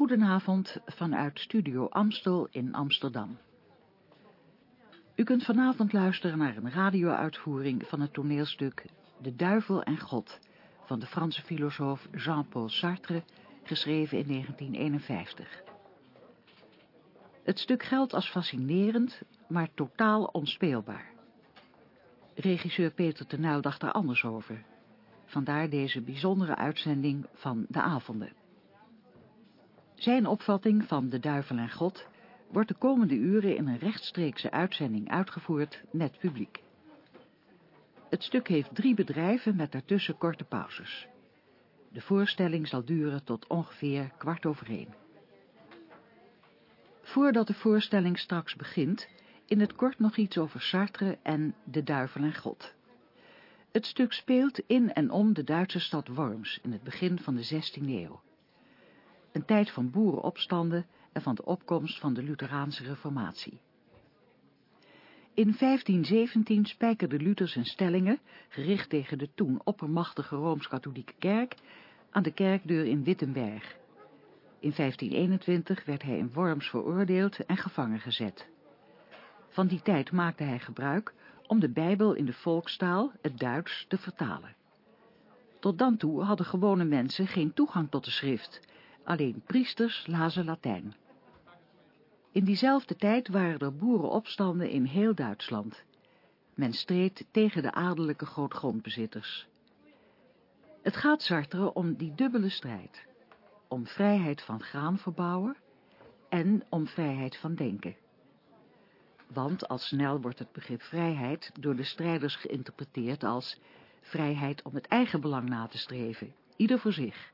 Goedenavond vanuit Studio Amstel in Amsterdam. U kunt vanavond luisteren naar een radio-uitvoering van het toneelstuk De Duivel en God van de Franse filosoof Jean-Paul Sartre, geschreven in 1951. Het stuk geldt als fascinerend, maar totaal onspeelbaar. Regisseur Peter Tenuil dacht er anders over. Vandaar deze bijzondere uitzending van De Avonden. Zijn opvatting van De Duivel en God wordt de komende uren in een rechtstreekse uitzending uitgevoerd met publiek. Het stuk heeft drie bedrijven met daartussen korte pauzes. De voorstelling zal duren tot ongeveer kwart over één. Voordat de voorstelling straks begint, in het kort nog iets over Sartre en De Duivel en God. Het stuk speelt in en om de Duitse stad Worms in het begin van de 16e eeuw. Een tijd van boerenopstanden en van de opkomst van de Lutheraanse reformatie. In 1517 spijkerde Luther zijn stellingen, gericht tegen de toen oppermachtige Rooms-Katholieke kerk, aan de kerkdeur in Wittenberg. In 1521 werd hij in Worms veroordeeld en gevangen gezet. Van die tijd maakte hij gebruik om de Bijbel in de volkstaal, het Duits, te vertalen. Tot dan toe hadden gewone mensen geen toegang tot de schrift, alleen priesters lazen Latijn. In diezelfde tijd waren er boerenopstanden in heel Duitsland. Men streed tegen de adellijke grootgrondbezitters. Het gaat Sartre om die dubbele strijd. Om vrijheid van graan verbouwen en om vrijheid van denken. Want al snel wordt het begrip vrijheid door de strijders geïnterpreteerd als vrijheid om het eigen belang na te streven, ieder voor zich.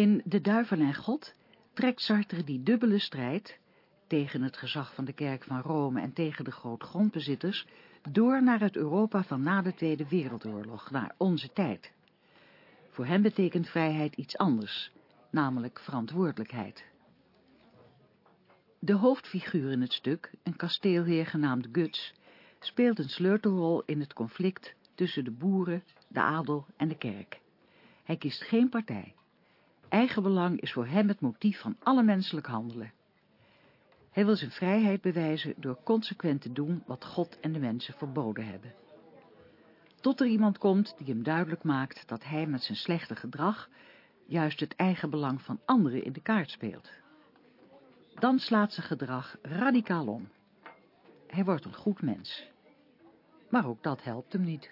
In De Duivel en God trekt Sartre die dubbele strijd, tegen het gezag van de kerk van Rome en tegen de grootgrondbezitters, door naar het Europa van na de Tweede Wereldoorlog, naar onze tijd. Voor hem betekent vrijheid iets anders, namelijk verantwoordelijkheid. De hoofdfiguur in het stuk, een kasteelheer genaamd Guts, speelt een sleutelrol in het conflict tussen de boeren, de adel en de kerk. Hij kiest geen partij. Eigenbelang is voor hem het motief van alle menselijk handelen. Hij wil zijn vrijheid bewijzen door consequent te doen wat God en de mensen verboden hebben. Tot er iemand komt die hem duidelijk maakt dat hij met zijn slechte gedrag juist het eigenbelang van anderen in de kaart speelt. Dan slaat zijn gedrag radicaal om. Hij wordt een goed mens. Maar ook dat helpt hem niet.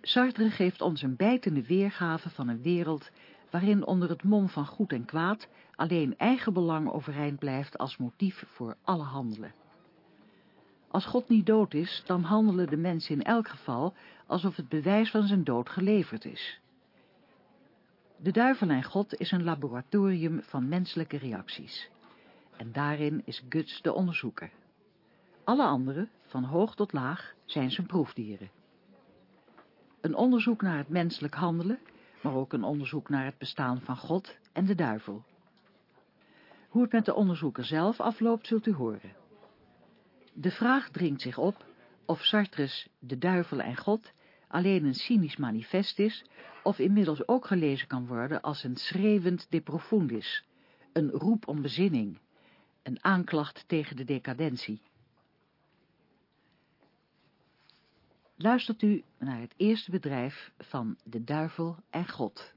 Sartre geeft ons een bijtende weergave van een wereld waarin onder het mom van goed en kwaad alleen eigen belang overeind blijft als motief voor alle handelen. Als God niet dood is, dan handelen de mensen in elk geval alsof het bewijs van zijn dood geleverd is. De duivel en God is een laboratorium van menselijke reacties. En daarin is Guts de onderzoeker. Alle anderen, van hoog tot laag, zijn zijn proefdieren. Een onderzoek naar het menselijk handelen maar ook een onderzoek naar het bestaan van God en de duivel. Hoe het met de onderzoeker zelf afloopt, zult u horen. De vraag dringt zich op of Sartres De Duivel en God alleen een cynisch manifest is, of inmiddels ook gelezen kan worden als een schreeuwend de profundis, een roep om bezinning, een aanklacht tegen de decadentie. Luistert u naar het eerste bedrijf van De Duivel en God.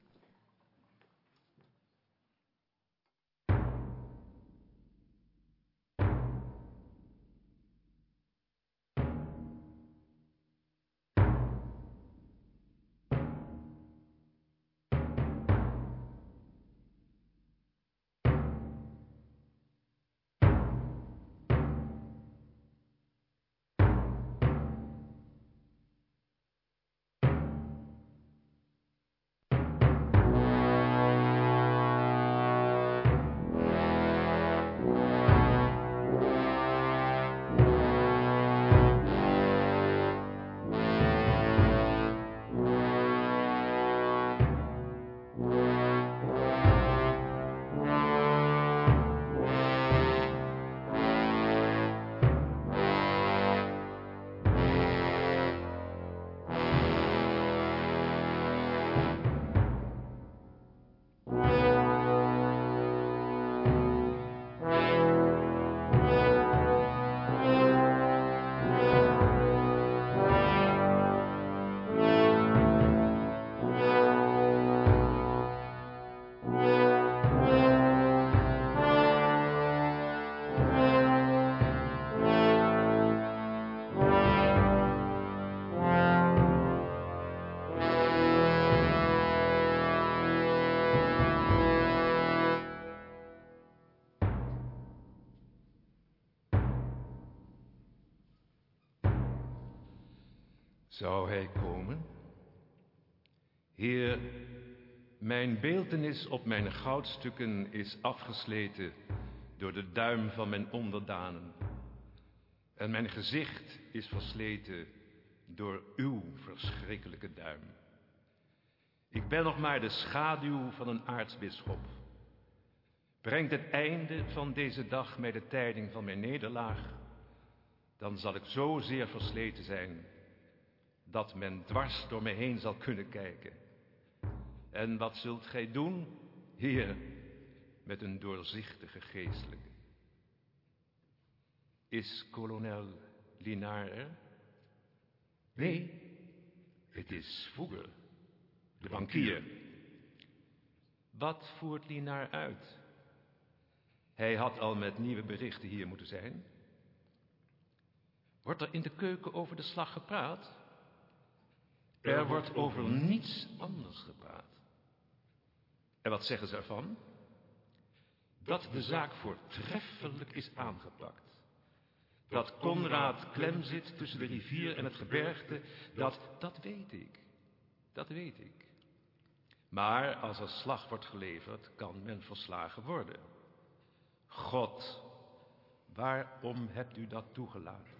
Zou hij komen? Heer, mijn beeltenis op mijn goudstukken is afgesleten door de duim van mijn onderdanen. En mijn gezicht is versleten door uw verschrikkelijke duim. Ik ben nog maar de schaduw van een aartsbisschop. Brengt het einde van deze dag mij de tijding van mijn nederlaag, dan zal ik zo zeer versleten zijn dat men dwars door me heen zal kunnen kijken. En wat zult gij doen, Heer, met een doorzichtige geestelijke? Is kolonel Linaar er? Nee, het is Voeger, de bankier. Wat voert Linaar uit? Hij had al met nieuwe berichten hier moeten zijn. Wordt er in de keuken over de slag gepraat? Er wordt over niets anders gepraat. En wat zeggen ze ervan? Dat de zaak voortreffelijk is aangepakt. Dat Conrad klem zit tussen de rivier en het gebergte, dat, dat weet ik. Dat weet ik. Maar als er slag wordt geleverd, kan men verslagen worden. God, waarom hebt u dat toegelaten?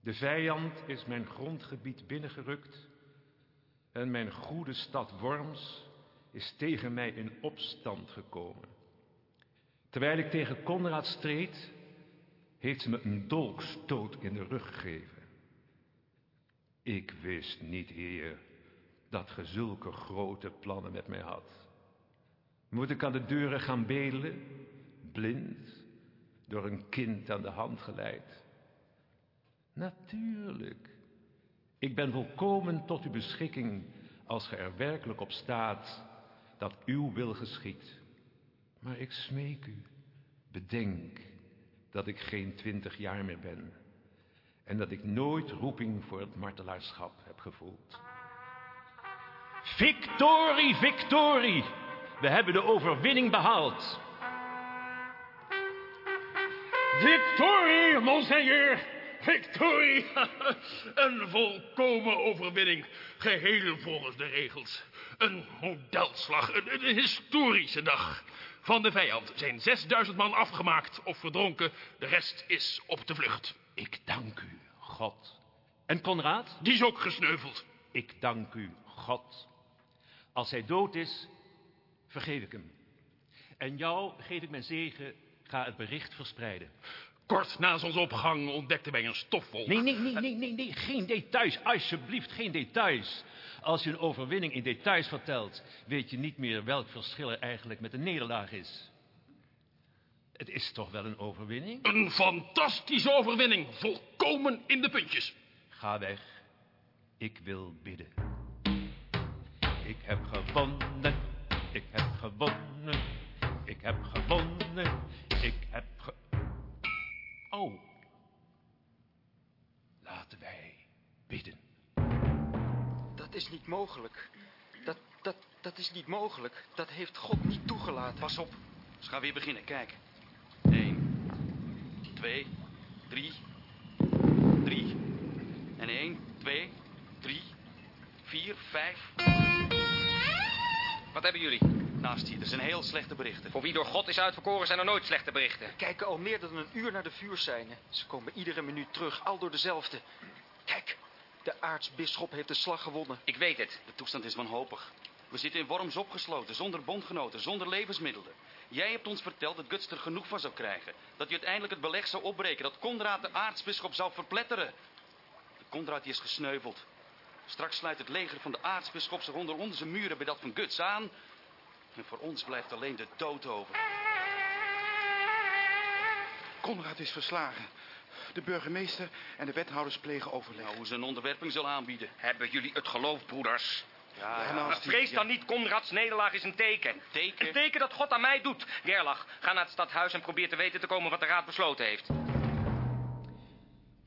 De vijand is mijn grondgebied binnengerukt en mijn goede stad Worms is tegen mij in opstand gekomen. Terwijl ik tegen Conrad streed, heeft ze me een dolkstoot in de rug gegeven. Ik wist niet, heer, dat ge zulke grote plannen met mij had. Moet ik aan de deuren gaan bedelen, blind, door een kind aan de hand geleid? Natuurlijk. Ik ben volkomen tot uw beschikking als ge er werkelijk op staat dat uw wil geschiet. Maar ik smeek u, bedenk dat ik geen twintig jaar meer ben en dat ik nooit roeping voor het martelaarschap heb gevoeld. Victorie, victorie! We hebben de overwinning behaald. Victorie, monseigneur! Victorie! Een volkomen overwinning, geheel volgens de regels. Een modelslag, een, een historische dag. Van de vijand zijn 6000 man afgemaakt of verdronken. De rest is op de vlucht. Ik dank u, God. En Conrad? Die is ook gesneuveld. Ik dank u, God. Als hij dood is, vergeef ik hem. En jou geef ik mijn zegen, ga het bericht verspreiden. Kort na zonsopgang ontdekten wij een stofwolk. Nee, nee, nee, nee, nee, nee, geen details. Alsjeblieft, geen details. Als je een overwinning in details vertelt, weet je niet meer welk verschil er eigenlijk met een nederlaag is. Het is toch wel een overwinning? Een fantastische overwinning, volkomen in de puntjes. Ga weg. Ik wil bidden. Ik heb gewonnen. Ik heb gewonnen. Ik heb gewonnen. Ik heb Laten wij bidden. Dat is niet mogelijk. Dat, dat, dat is niet mogelijk. Dat heeft God niet toegelaten. Pas op. Ze gaan weer beginnen. Kijk. Eén. Twee. Drie. Drie. En één. Twee. Drie. Vier. Vijf. Wat hebben jullie? Naast hier. Er zijn heel slechte berichten. Voor wie door God is uitverkoren zijn er nooit slechte berichten. We kijken al meer dan een uur naar de vuurzijnen. Ze komen iedere minuut terug, al door dezelfde. Kijk, de aartsbisschop heeft de slag gewonnen. Ik weet het. De toestand is wanhopig. We zitten in Worms opgesloten, zonder bondgenoten, zonder levensmiddelen. Jij hebt ons verteld dat Guts er genoeg van zou krijgen. Dat hij uiteindelijk het beleg zou opbreken. Dat Konrad de aartsbisschop zou verpletteren. De Konrad die is gesneuveld. Straks sluit het leger van de aartsbisschop zich onder onze muren bij dat van Guts aan. En voor ons blijft alleen de dood over. Konrad is verslagen. De burgemeester en de wethouders plegen overleg. Nou, hoe ze een onderwerping zal aanbieden. Hebben jullie het geloof, broeders? Ja, die- vrees ja, dan niet, Konrads nederlaag is een teken. teken? Een teken dat God aan mij doet. Gerlach, ga naar het stadhuis en probeer te weten te komen wat de raad besloten heeft.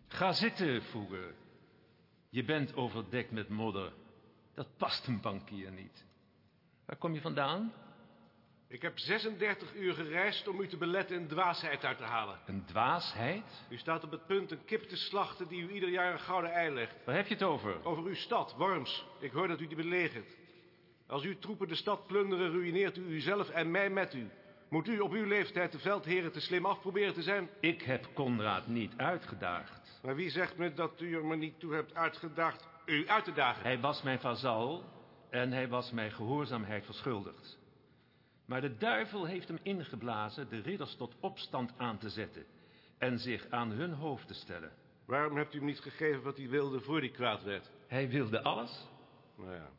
Ga zitten, Voeger. Je bent overdekt met modder. Dat past een bankier niet. Waar kom je vandaan? Ik heb 36 uur gereisd om u te beletten een dwaasheid uit te halen. Een dwaasheid? U staat op het punt een kip te slachten die u ieder jaar een gouden ei legt. Waar heb je het over? Over uw stad, Worms. Ik hoor dat u die belegert. Als uw troepen de stad plunderen, ruïneert u uzelf en mij met u. Moet u op uw leeftijd de veldheren te slim af proberen te zijn? Ik heb Conrad niet uitgedaagd. Maar wie zegt me dat u er me niet toe hebt uitgedaagd u uit te dagen? Hij was mijn vazal en hij was mij gehoorzaamheid verschuldigd. Maar de duivel heeft hem ingeblazen de ridders tot opstand aan te zetten en zich aan hun hoofd te stellen. Waarom hebt u hem niet gegeven wat hij wilde voor hij kwaad werd? Hij wilde alles. Nou ja,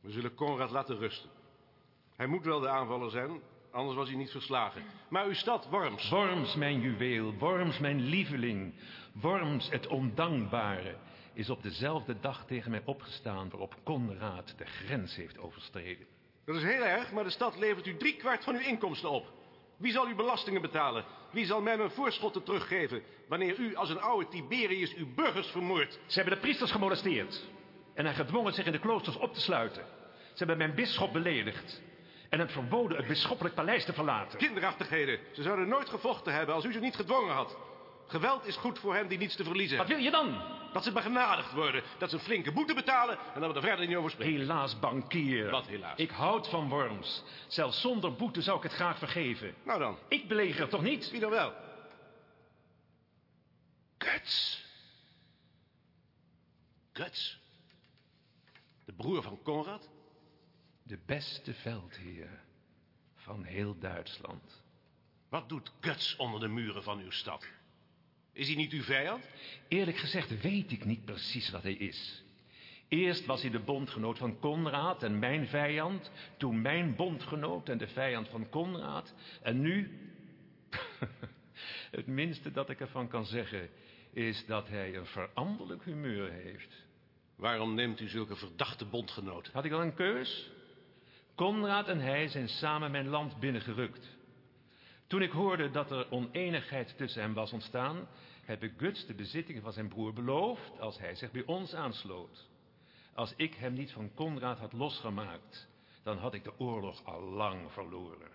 we zullen Conrad laten rusten. Hij moet wel de aanvaller zijn, anders was hij niet verslagen. Maar uw stad, Worms. Worms, mijn juweel, Worms, mijn lieveling, Worms, het ondankbare, is op dezelfde dag tegen mij opgestaan waarop Conrad de grens heeft overstreden. Dat is heel erg, maar de stad levert u drie kwart van uw inkomsten op. Wie zal uw belastingen betalen? Wie zal mij mijn voorschotten teruggeven... wanneer u als een oude Tiberius uw burgers vermoordt? Ze hebben de priesters gemolesteerd en hen gedwongen zich in de kloosters op te sluiten. Ze hebben mijn bisschop beledigd en hem verboden het bisschoppelijk paleis te verlaten. Kinderachtigheden. Ze zouden nooit gevochten hebben als u ze niet gedwongen had. Geweld is goed voor hen die niets te verliezen Wat wil je dan? Dat ze begenadigd worden. Dat ze een flinke boete betalen en dat we er verder niet over spreken. Helaas, bankier. Wat helaas? Ik houd van Worms. Zelfs zonder boete zou ik het graag vergeven. Nou dan, Ik beleger het toch niet? wie dan wel? Guts. Guts. De broer van Conrad? De beste veldheer van heel Duitsland. Wat doet Guts onder de muren van uw stad? Is hij niet uw vijand? Eerlijk gezegd weet ik niet precies wat hij is. Eerst was hij de bondgenoot van Conrad en mijn vijand. Toen mijn bondgenoot en de vijand van Conrad. En nu... Het minste dat ik ervan kan zeggen is dat hij een veranderlijk humeur heeft. Waarom neemt u zulke verdachte bondgenoten? Had ik al een keus? Conrad en hij zijn samen mijn land binnengerukt. Toen ik hoorde dat er oneenigheid tussen hen was ontstaan, heb ik Guts de bezittingen van zijn broer beloofd als hij zich bij ons aansloot. Als ik hem niet van Conrad had losgemaakt, dan had ik de oorlog al lang verloren.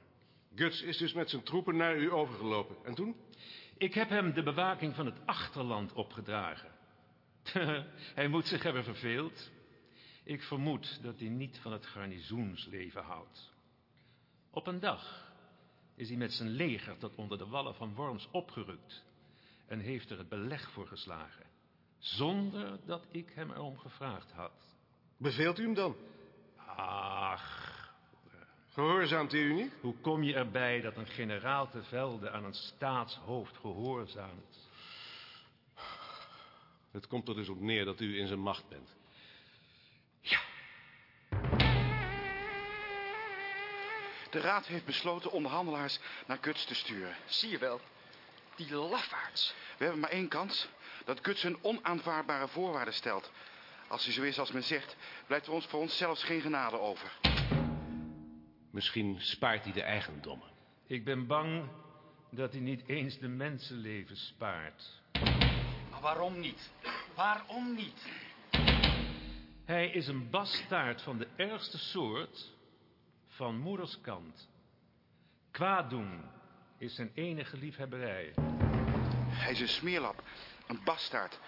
Guts is dus met zijn troepen naar u overgelopen. En toen? Ik heb hem de bewaking van het achterland opgedragen. hij moet zich hebben verveeld. Ik vermoed dat hij niet van het garnizoensleven houdt. Op een dag is hij met zijn leger tot onder de wallen van Worms opgerukt en heeft er het beleg voor geslagen, zonder dat ik hem erom gevraagd had. Beveelt u hem dan? Ach, Gehoorzaamt u niet? hoe kom je erbij dat een generaal te velde aan een staatshoofd gehoorzaamt? Het komt er dus op neer dat u in zijn macht bent. De raad heeft besloten onderhandelaars naar Guts te sturen. Zie je wel, die lafaards. We hebben maar één kans. Dat Guts een onaanvaardbare voorwaarden stelt. Als hij zo is als men zegt, blijft er ons voor ons zelfs geen genade over. Misschien spaart hij de eigendommen. Ik ben bang dat hij niet eens de mensenleven spaart. Maar waarom niet? Waarom niet? Hij is een bastaard van de ergste soort van moederskant. Kwaad doen is zijn enige liefhebberij. Hij is een smeerlap, een bastaard.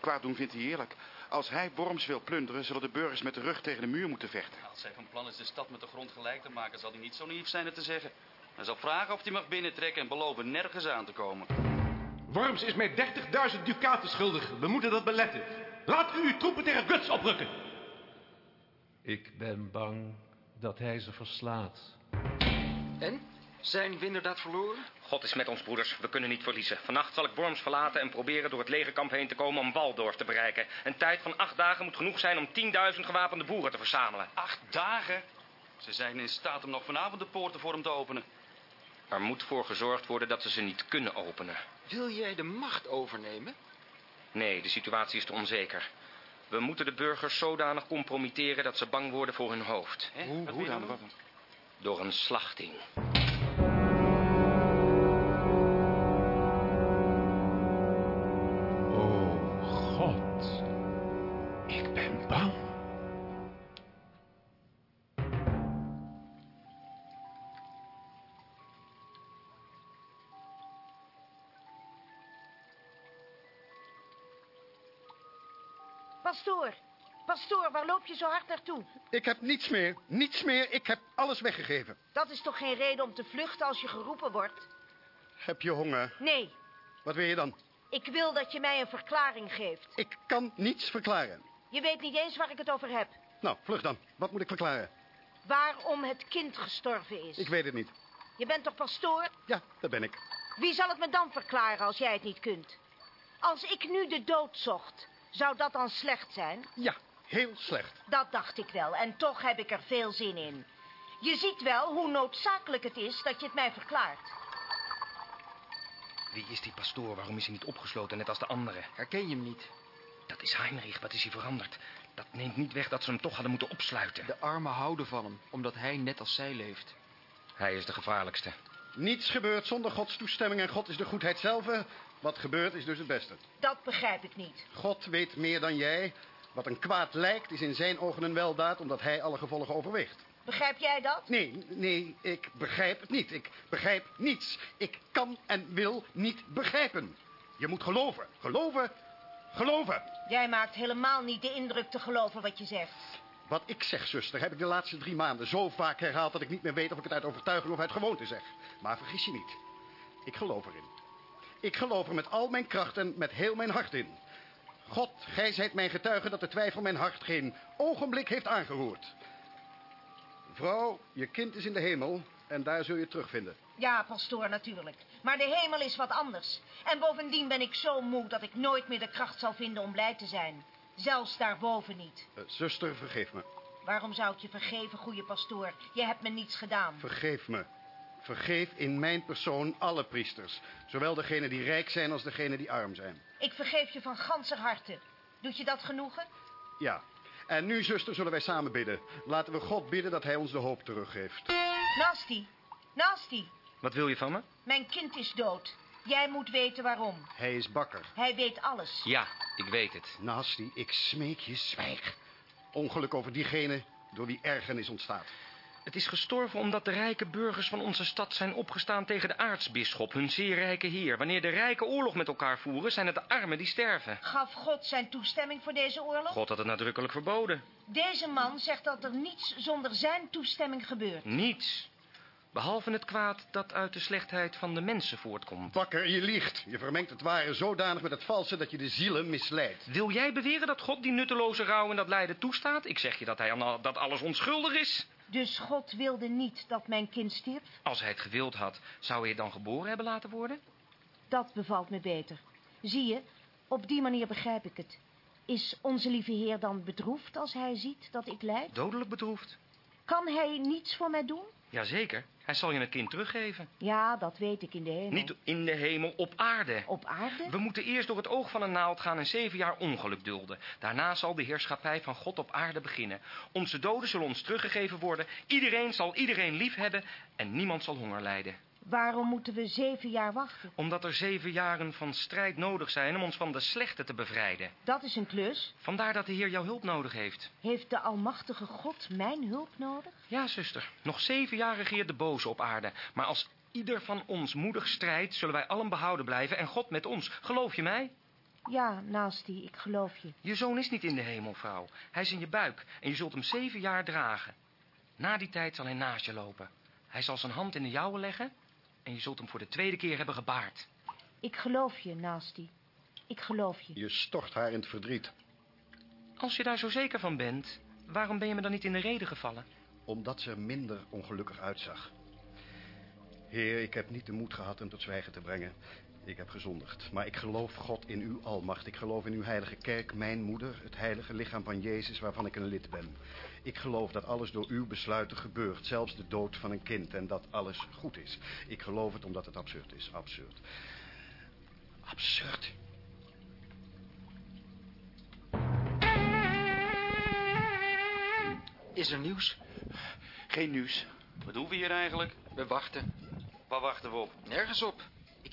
Kwaad doen vindt hij heerlijk. Als hij Worms wil plunderen, zullen de burgers met de rug tegen de muur moeten vechten. Als hij van plan is de stad met de grond gelijk te maken, zal hij niet zo naïef zijn het te zeggen. Hij zal vragen of hij mag binnentrekken en beloven nergens aan te komen. Worms is mij 30.000 ducaten schuldig. We moeten dat beletten. Laat u uw troepen tegen Guts oprukken. Ik ben bang dat hij ze verslaat. En? Zijn we inderdaad verloren? God is met ons, broeders. We kunnen niet verliezen. Vannacht zal ik Worms verlaten en proberen door het legerkamp heen te komen om Waldorf te bereiken. Een tijd van acht dagen moet genoeg zijn om 10.000 gewapende boeren te verzamelen. Acht dagen? Ze zijn in staat om nog vanavond de poorten voor hem te openen. Er moet voor gezorgd worden dat ze ze niet kunnen openen. Wil jij de macht overnemen? Nee, de situatie is te onzeker. We moeten de burgers zodanig compromitteren dat ze bang worden voor hun hoofd. Hè? Hoe, hoe dan? Door een slachting. Pastoor, pastoor, waar loop je zo hard naartoe? Ik heb niets meer. Niets meer. Ik heb alles weggegeven. Dat is toch geen reden om te vluchten als je geroepen wordt? Heb je honger? Nee, Wat wil je dan? ik wil dat je mij een verklaring geeft. Ik kan niets verklaren. Je weet niet eens waar ik het over heb. Nou, vlug dan. Wat moet ik verklaren? Waarom het kind gestorven is. Ik weet het niet. Je bent toch pastoor? Ja, dat ben ik. Wie zal het me dan verklaren als jij het niet kunt? Als ik nu de dood zocht, zou dat dan slecht zijn? Ja, heel slecht. Dat dacht ik wel, en toch heb ik er veel zin in. Je ziet wel hoe noodzakelijk het is dat je het mij verklaart. Wie is die pastoor? Waarom is hij niet opgesloten, net als de anderen? Herken je hem niet? Dat is Heinrich. Wat is hij veranderd? Dat neemt niet weg dat ze hem toch hadden moeten opsluiten. De armen houden van hem, omdat hij net als zij leeft. Hij is de gevaarlijkste. Niets gebeurt zonder Gods toestemming en God is de goedheid zelf. Wat gebeurt is dus het beste. Dat begrijp ik niet. God weet meer dan jij. Wat een kwaad lijkt is in zijn ogen een weldaad omdat hij alle gevolgen overweegt. Begrijp jij dat? Nee, nee, ik begrijp het niet. Ik begrijp niets. Ik kan en wil niet begrijpen. Je moet geloven, geloven, geloven. Jij maakt helemaal niet de indruk te geloven wat je zegt. Wat ik zeg, zuster, heb ik de laatste drie maanden zo vaak herhaald... dat ik niet meer weet of ik het uit overtuiging of uit gewoonte zeg. Maar vergis je niet. Ik geloof erin. Ik geloof er met al mijn kracht en met heel mijn hart in. God, gij zijt mijn getuige dat de twijfel mijn hart geen ogenblik heeft aangeroerd. Vrouw, je kind is in de hemel en daar zul je het terugvinden. Ja, pastoor, natuurlijk. Maar de hemel is wat anders. En bovendien ben ik zo moe dat ik nooit meer de kracht zal vinden om blij te zijn. Zelfs daarboven niet. Eh, zuster, vergeef me. Waarom zou ik je vergeven, goede pastoor? Je hebt me niets gedaan. Vergeef me. Vergeef in mijn persoon alle priesters. Zowel degenen die rijk zijn als degenen die arm zijn. Ik vergeef je van ganser harte. Doet je dat genoegen? Ja. En nu, zuster, zullen wij samen bidden. Laten we God bidden dat hij ons de hoop teruggeeft. Nasty, Nasty, Wat wil je van me? mijn kind is dood. Jij moet weten waarom. Hij is bakker. Hij weet alles. Ja, ik weet het. Nasty, ik smeek je, zwijg. Ongeluk over diegene door wie ergernis ontstaat. Het is gestorven omdat de rijke burgers van onze stad zijn opgestaan tegen de aartsbisschop, hun zeer rijke heer. Wanneer de rijken oorlog met elkaar voeren, zijn het de armen die sterven. Gaf God zijn toestemming voor deze oorlog? God had het nadrukkelijk verboden. Deze man zegt dat er niets zonder zijn toestemming gebeurt. Niets. Behalve het kwaad dat uit de slechtheid van de mensen voortkomt. Bakker, je liegt. Je vermengt het ware zodanig met het valse dat je de zielen misleidt. Wil jij beweren dat God die nutteloze rouw en dat lijden toestaat? Ik zeg je dat hij aan al- dat alles onschuldig is. Dus God wilde niet dat mijn kind stierf? Als hij het gewild had, zou hij het dan geboren hebben laten worden? Dat bevalt me beter. Zie je, op die manier begrijp ik het. Is onze lieve Heer dan bedroefd als hij ziet dat ik lijd? Dodelijk bedroefd. Kan hij niets voor mij doen? Jazeker, hij zal je het kind teruggeven. Ja, dat weet ik in de hemel. Niet in de hemel, op aarde. Op aarde? We moeten eerst door het oog van een naald gaan en zeven jaar ongeluk dulden. Daarna zal de heerschappij van God op aarde beginnen. Onze doden zullen ons teruggegeven worden. Iedereen zal iedereen lief hebben en niemand zal honger lijden. Waarom moeten we zeven jaar wachten? Omdat er zeven jaren van strijd nodig zijn om ons van de slechte te bevrijden. Dat is een klus. Vandaar dat de Heer jouw hulp nodig heeft. Heeft de Almachtige God mijn hulp nodig? Ja, zuster. Nog zeven jaar regeert de boze op aarde. Maar als ieder van ons moedig strijdt, zullen wij allen behouden blijven en God met ons. Geloof je mij? Ja, Nasty, ik geloof je. Je zoon is niet in de hemel, vrouw. Hij is in je buik en je zult hem zeven jaar dragen. Na die tijd zal hij naast je lopen. Hij zal zijn hand in de jouwe leggen en je zult hem voor de tweede keer hebben gebaard. Ik geloof je, Nasty. Ik geloof je. Je stort haar in het verdriet. Als je daar zo zeker van bent, waarom ben je me dan niet in de reden gevallen? Omdat ze er minder ongelukkig uitzag. Heer, ik heb niet de moed gehad hem tot zwijgen te brengen. Ik heb gezondigd. Maar ik geloof God in uw almacht. Ik geloof in uw heilige kerk, mijn moeder, het heilige lichaam van Jezus, waarvan ik een lid ben. Ik geloof dat alles door uw besluiten gebeurt, zelfs de dood van een kind, en dat alles goed is. Ik geloof het omdat het absurd is. Absurd. Absurd. Is er nieuws? Geen nieuws. Wat doen we hier eigenlijk? We wachten. Waar wachten we op? Nergens op.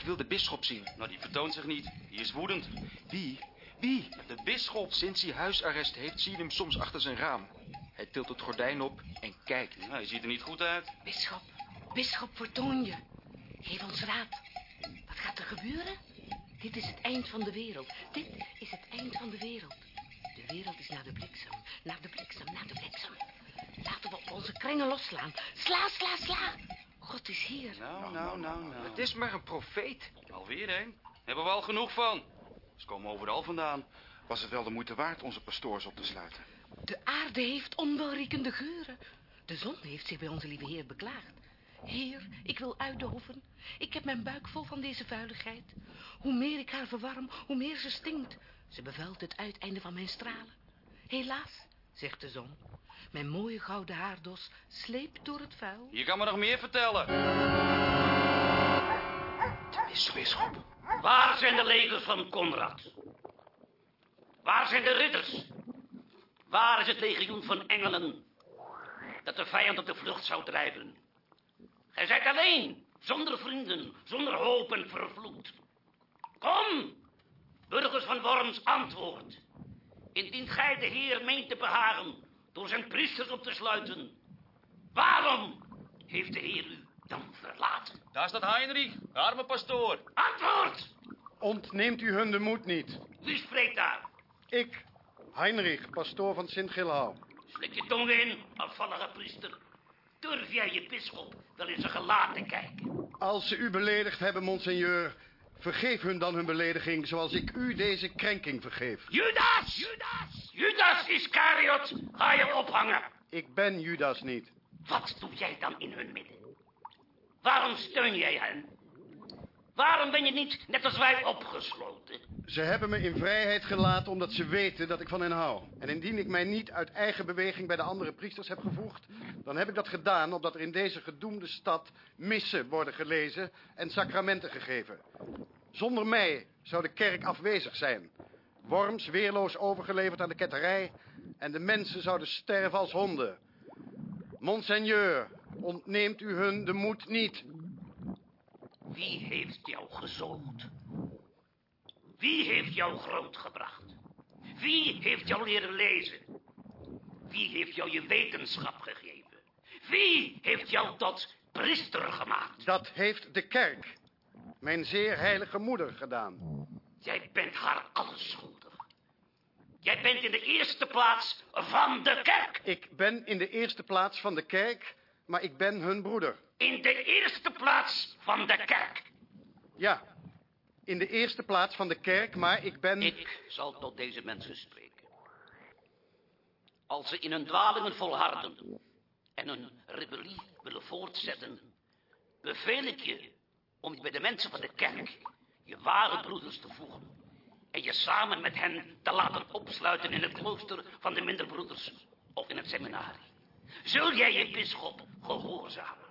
Ik wil de bisschop zien. Nou, die vertoont zich niet. Die is woedend. Wie? Wie? De bisschop. Sinds hij huisarrest heeft, zie je hem soms achter zijn raam. Hij tilt het gordijn op en kijkt. Nou, hij ziet er niet goed uit. Bisschop, bisschop Fortonje, geef ons raad. Wat gaat er gebeuren? Dit is het eind van de wereld. Dit is het eind van de wereld. De wereld is naar de bliksem, naar de bliksem, naar de bliksem. Laten we op onze kringen losslaan. Sla, sla, sla. God is hier. Nou, nou, nou, nou. Het is maar een profeet. Alweer een. Hebben we al genoeg van. Ze komen overal vandaan. Was het wel de moeite waard onze pastoors op te sluiten? De aarde heeft onwelriekende geuren. De zon heeft zich bij onze lieve Heer beklaagd. Heer, ik wil uitdoven. Ik heb mijn buik vol van deze vuiligheid. Hoe meer ik haar verwarm, hoe meer ze stinkt. Ze bevuilt het uiteinde van mijn stralen. Helaas, zegt de zon. Mijn mooie gouden haardos sleept door het vuil. Je kan me nog meer vertellen. De bisschop. Waar zijn de legers van Conrad? Waar zijn de ridders? Waar is het legioen van engelen dat de vijand op de vlucht zou drijven? Gij zijt alleen, zonder vrienden, zonder hoop en vervloed. Kom, burgers van Worms, antwoord. Indien gij de Heer meent te behagen door zijn priesters op te sluiten, waarom heeft de Heer u dan verlaten? Daar staat Heinrich, de arme pastoor. Antwoord! Ontneemt u hun de moed niet. Wie spreekt daar? Ik, Heinrich, pastoor van Sint-Gilhau. Slik je tong in, afvallige priester. Durf jij je bisschop wel in zijn gelaat te kijken? Als ze u beledigd hebben, monseigneur, vergeef hun dan hun belediging zoals ik u deze krenking vergeef. Judas! Judas! Judas Iscariot, ga je ophangen. Ik ben Judas niet. Wat doe jij dan in hun midden? Waarom steun jij hen? Waarom ben je niet, net als wij, opgesloten? Ze hebben me in vrijheid gelaten omdat ze weten dat ik van hen hou. En indien ik mij niet uit eigen beweging bij de andere priesters heb gevoegd... dan heb ik dat gedaan omdat er in deze gedoemde stad missen worden gelezen en sacramenten gegeven. Zonder mij zou de kerk afwezig zijn. Worms weerloos overgeleverd aan de ketterij... en de mensen zouden sterven als honden. Monseigneur, ontneemt u hun de moed niet... Wie heeft jou gezoogd? Wie heeft jou grootgebracht? Wie heeft jou leren lezen? Wie heeft jou je wetenschap gegeven? Wie heeft jou tot priester gemaakt? Dat heeft de kerk, mijn zeer heilige moeder, gedaan. Jij bent haar alles schuldig. Jij bent in de eerste plaats van de kerk. Ik ben in de eerste plaats van de kerk, maar ik ben hun broeder. In de eerste plaats van de kerk. Ja, in de eerste plaats van de kerk, maar ik ben... Ik zal tot deze mensen spreken. Als ze in hun dwalingen volharden en hun rebellie willen voortzetten, beveel ik je om bij de mensen van de kerk je ware broeders te voegen en je samen met hen te laten opsluiten in het klooster van de minderbroeders of in het seminarie. Zul jij je bisschop gehoorzamen?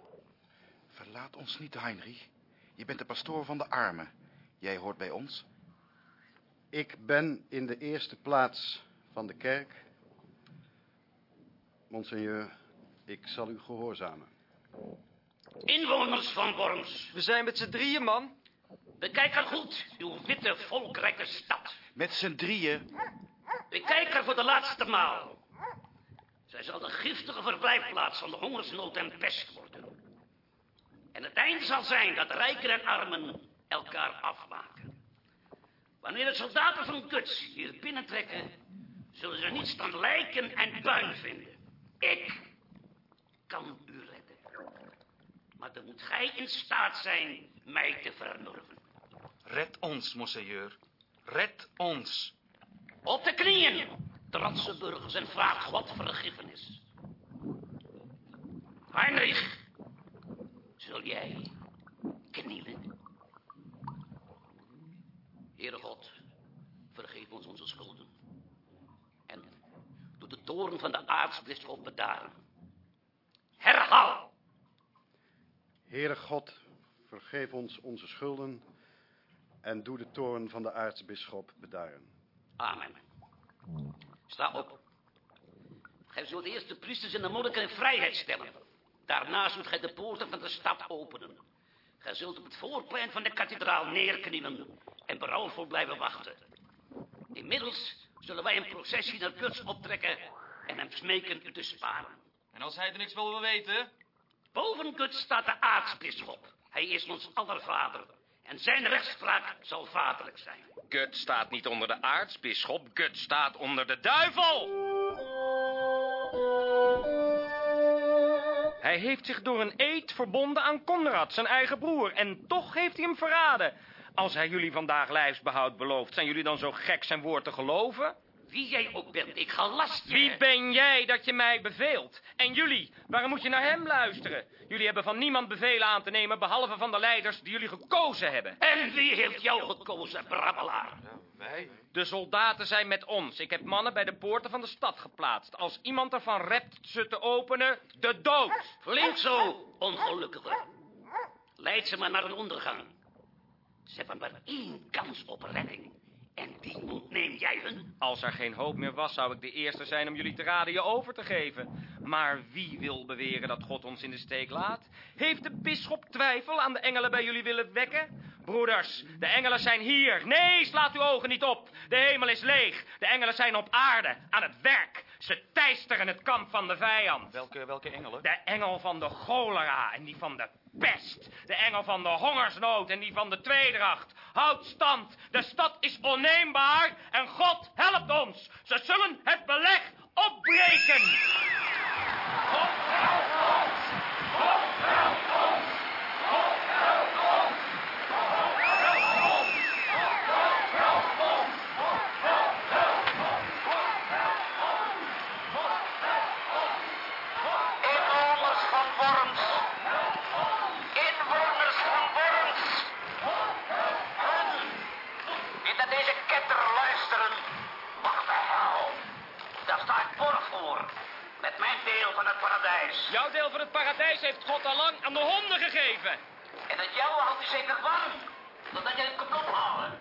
Verlaat ons niet, Heinrich. Je bent de pastoor van de armen. Jij hoort bij ons. Ik ben in de eerste plaats van de kerk. Monseigneur, ik zal u gehoorzamen. Inwoners van Worms, We zijn met z'n drieën, man. bekijk er goed uw witte volkrijke stad. Met z'n drieën. Bekijk er voor de laatste maal. Zij zal de giftige verblijfplaats van de hongersnood en pest worden. En het einde zal zijn dat rijken en armen elkaar afmaken. Wanneer de soldaten van Guts hier binnentrekken, zullen ze niets dan lijken en puin vinden. Ik kan u redden. Maar dan moet gij in staat zijn mij te vermurven. Red ons, monseigneur. Red ons. Op de knieën, trotse burgers, en vraag God vergiffenis. Heinrich, zul jij knielen? Heere God, vergeef ons onze schulden. En doe de toren van de aartsbisschop bedaren. Herhaal! Heere God, vergeef ons onze schulden en doe de toorn van de aartsbisschop bedaren. Amen. Sta op. Gij zult eerst de priesters en de monniken in vrijheid stellen. Daarna zult gij de poorten van de stad openen. Gij zult op het voorplein van de kathedraal neerknielen en berouwvol blijven wachten. Inmiddels zullen wij een processie naar Guts optrekken en hem smeken u te sparen. En als hij er niks wil weten? Boven Guts staat de aartsbisschop. Hij is ons aller vader. En zijn rechtspraak zal vaderlijk zijn. Gut staat niet onder de aartsbisschop, Gut staat onder de duivel. Hij heeft zich door een eed verbonden aan Conrad, zijn eigen broer. En toch heeft hij hem verraden. Als hij jullie vandaag lijfsbehoud belooft, zijn jullie dan zo gek zijn woord te geloven? Wie jij ook bent, ik ga last je. Wie ben jij dat je mij beveelt? En jullie, waarom moet je naar hem luisteren? Jullie hebben van niemand bevelen aan te nemen, behalve van de leiders die jullie gekozen hebben. En wie heeft jou gekozen, brabbelaar? De soldaten zijn met ons. Ik heb mannen bij de poorten van de stad geplaatst. Als iemand ervan rept ze te openen, de dood. Flink zo, ongelukkige. Leid ze maar naar een ondergang. Ze hebben maar één kans op redding. En die ontneem jij hun? Als er geen hoop meer was, zou ik de eerste zijn om jullie te raden je over te geven. Maar wie wil beweren dat God ons in de steek laat? Heeft de bisschop twijfel aan de engelen bij jullie willen wekken? Broeders, de engelen zijn hier. Nee, slaat uw ogen niet op. De hemel is leeg. De engelen zijn op aarde, aan het werk. Ze teisteren het kamp van de vijand. Welke, welke engelen? De engel van de cholera en die van de pest. De engel van de hongersnood en die van de tweedracht. Houd stand. De stad is onneembaar en God helpt ons. Ze zullen het beleg opbreken. God helpt ons. God helpt ons. Van het paradijs. Jouw deel van het paradijs heeft God al lang aan de honden gegeven. En het jouwe houdt u zeker warm. Totdat je het kunt ophalen.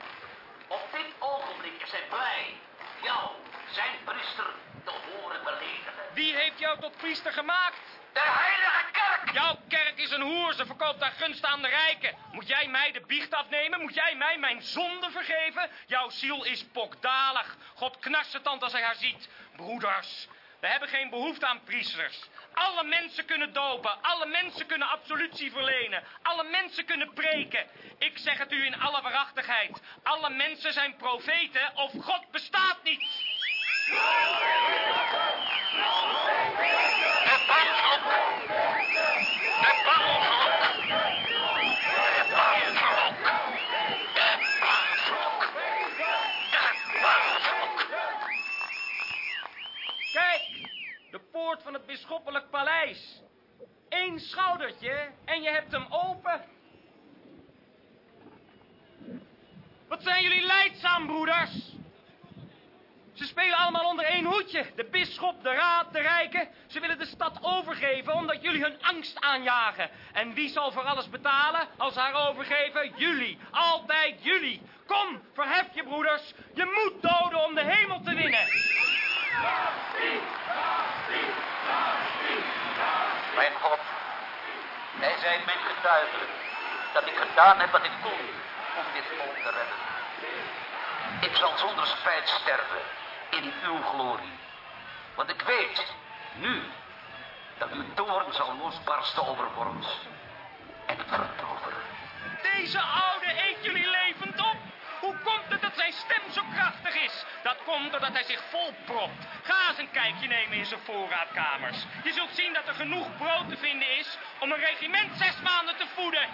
Op dit ogenblik is hij blij. Jou, zijn priester, te horen beledigen. Wie heeft jou tot priester gemaakt? De heilige kerk! Jouw kerk is een hoer, ze verkoopt haar gunsten aan de rijken. Moet jij mij de biecht afnemen? Moet jij mij mijn zonde vergeven? Jouw ziel is pokdalig. God knarst het tand als hij haar ziet. Broeders, we hebben geen behoefte aan priesters. Alle mensen kunnen dopen, alle mensen kunnen absolutie verlenen, alle mensen kunnen preken. Ik zeg het u in alle waarachtigheid. Alle mensen zijn profeten of God bestaat niet. De banvloek! De banvloek! De banvloek! De banvloek! De banvloek! Kijk, de poort van het bisschoppelijk paleis. Schoudertje en je hebt hem open. Wat zijn jullie leidzaam, broeders? Ze spelen allemaal onder één hoedje. De bisschop, de raad, de rijken. Ze willen de stad overgeven omdat jullie hun angst aanjagen. En wie zal voor alles betalen als ze haar overgeven? Jullie. Altijd jullie. Kom, verhef je, broeders. Je moet doden om de hemel te winnen. Hij zei mijn getuige dat ik gedaan heb wat ik kon om dit volk te redden. Ik zal zonder spijt sterven in uw glorie. Want ik weet, nu, dat uw toorn zal losbarsten over Worms en vertoveren. Deze oude eet jullie levend zijn stem zo krachtig is? Dat komt doordat hij zich volpropt. Ga eens een kijkje nemen in zijn voorraadkamers. Je zult zien dat er genoeg brood te vinden is om een regiment zes maanden te voeden.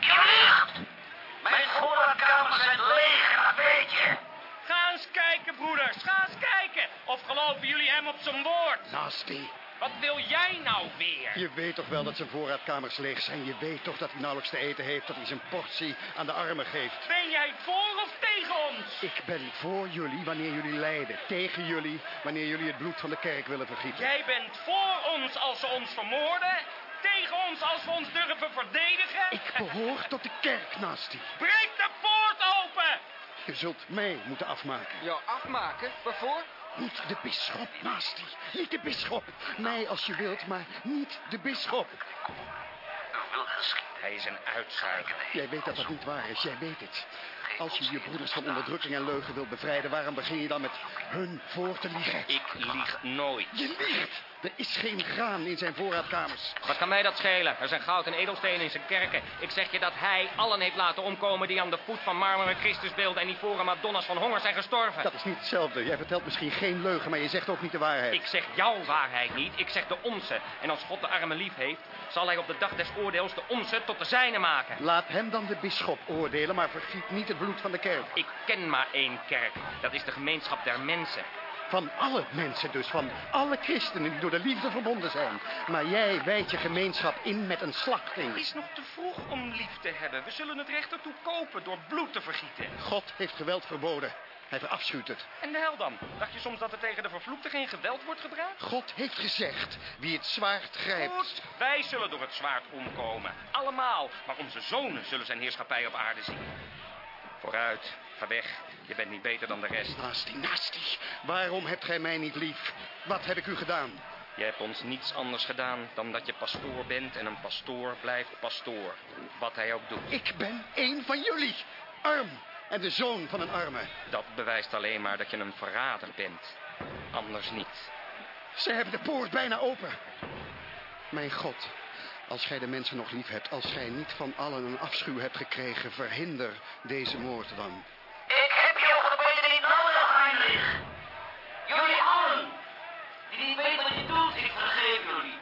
Mijn voorraadkamers zijn leeg, dat weet je. Ga eens kijken, broeders. Ga eens kijken. Of geloven jullie hem op zijn woord? Nasty. Wat wil jij nou weer? Je weet toch wel dat zijn voorraadkamers leeg zijn. Je weet toch dat hij nauwelijks te eten heeft. Dat hij zijn portie aan de armen geeft. Ben jij voor of tegen ons? Ik ben voor jullie wanneer jullie lijden. Tegen jullie wanneer jullie het bloed van de kerk willen vergieten. Jij bent voor ons als ze ons vermoorden. Tegen ons als we ons durven verdedigen. Ik behoor tot de kerk, Nasty. Breek de poort open! Je zult mij moeten afmaken. Jou afmaken? Waarvoor? Niet de bisschop, Nasty. Niet de bisschop. Mij als je wilt, maar niet de bisschop. U wil geschieden. Hij is een uitzuiger. Jij weet dat dat niet waar is. Jij weet het. Als je je broeders van onderdrukking en leugen wilt bevrijden, waarom begin je dan met hun voor te liegen? Ik lieg nooit. Je liegt! Er is geen graan in zijn voorraadkamers. Wat kan mij dat schelen? Er zijn goud en edelstenen in zijn kerken. Ik zeg je dat hij allen heeft laten omkomen die aan de voet van marmeren Christusbeelden en ivoren madonna's van honger zijn gestorven. Dat is niet hetzelfde. Jij vertelt misschien geen leugen, maar je zegt ook niet de waarheid. Ik zeg jouw waarheid niet, ik zeg de onze. En als God de armen lief heeft, zal hij op de dag des oordeels de onze tot de zijne maken. Laat hem dan de bisschop oordelen, maar vergiet niet het bloed van de kerk. Ik ken maar één kerk. Dat is de gemeenschap der mensen. Van alle mensen dus, van alle christenen die door de liefde verbonden zijn. Maar jij wijdt je gemeenschap in met een slachting. Het is nog te vroeg om lief te hebben. We zullen het recht ertoe kopen door bloed te vergieten. God heeft geweld verboden. Hij verafschuwt het. En de hel dan? Dacht je soms dat er tegen de vervloekte geen geweld wordt gebruikt? God heeft gezegd, wie het zwaard grijpt... Goed, wij zullen door het zwaard omkomen. Allemaal. Maar onze zonen zullen zijn heerschappij op aarde zien. Vooruit, ga weg. Je bent niet beter dan de rest. Nasty, nasty. Waarom hebt gij mij niet lief? Wat heb ik u gedaan? Je hebt ons niets anders gedaan dan dat je pastoor bent en een pastoor blijft pastoor. Wat hij ook doet. Ik ben één van jullie. Arm. En de zoon van een arme. Dat bewijst alleen maar dat je een verrader bent. Anders niet. Ze hebben de poort bijna open. Mijn God, als gij de mensen nog lief hebt, als gij niet van allen een afschuw hebt gekregen, verhinder deze moord dan. Ik heb jouw gebeden niet nodig, Heinrich. Jullie allen, die niet weten wat je doet, ik vergeef jullie.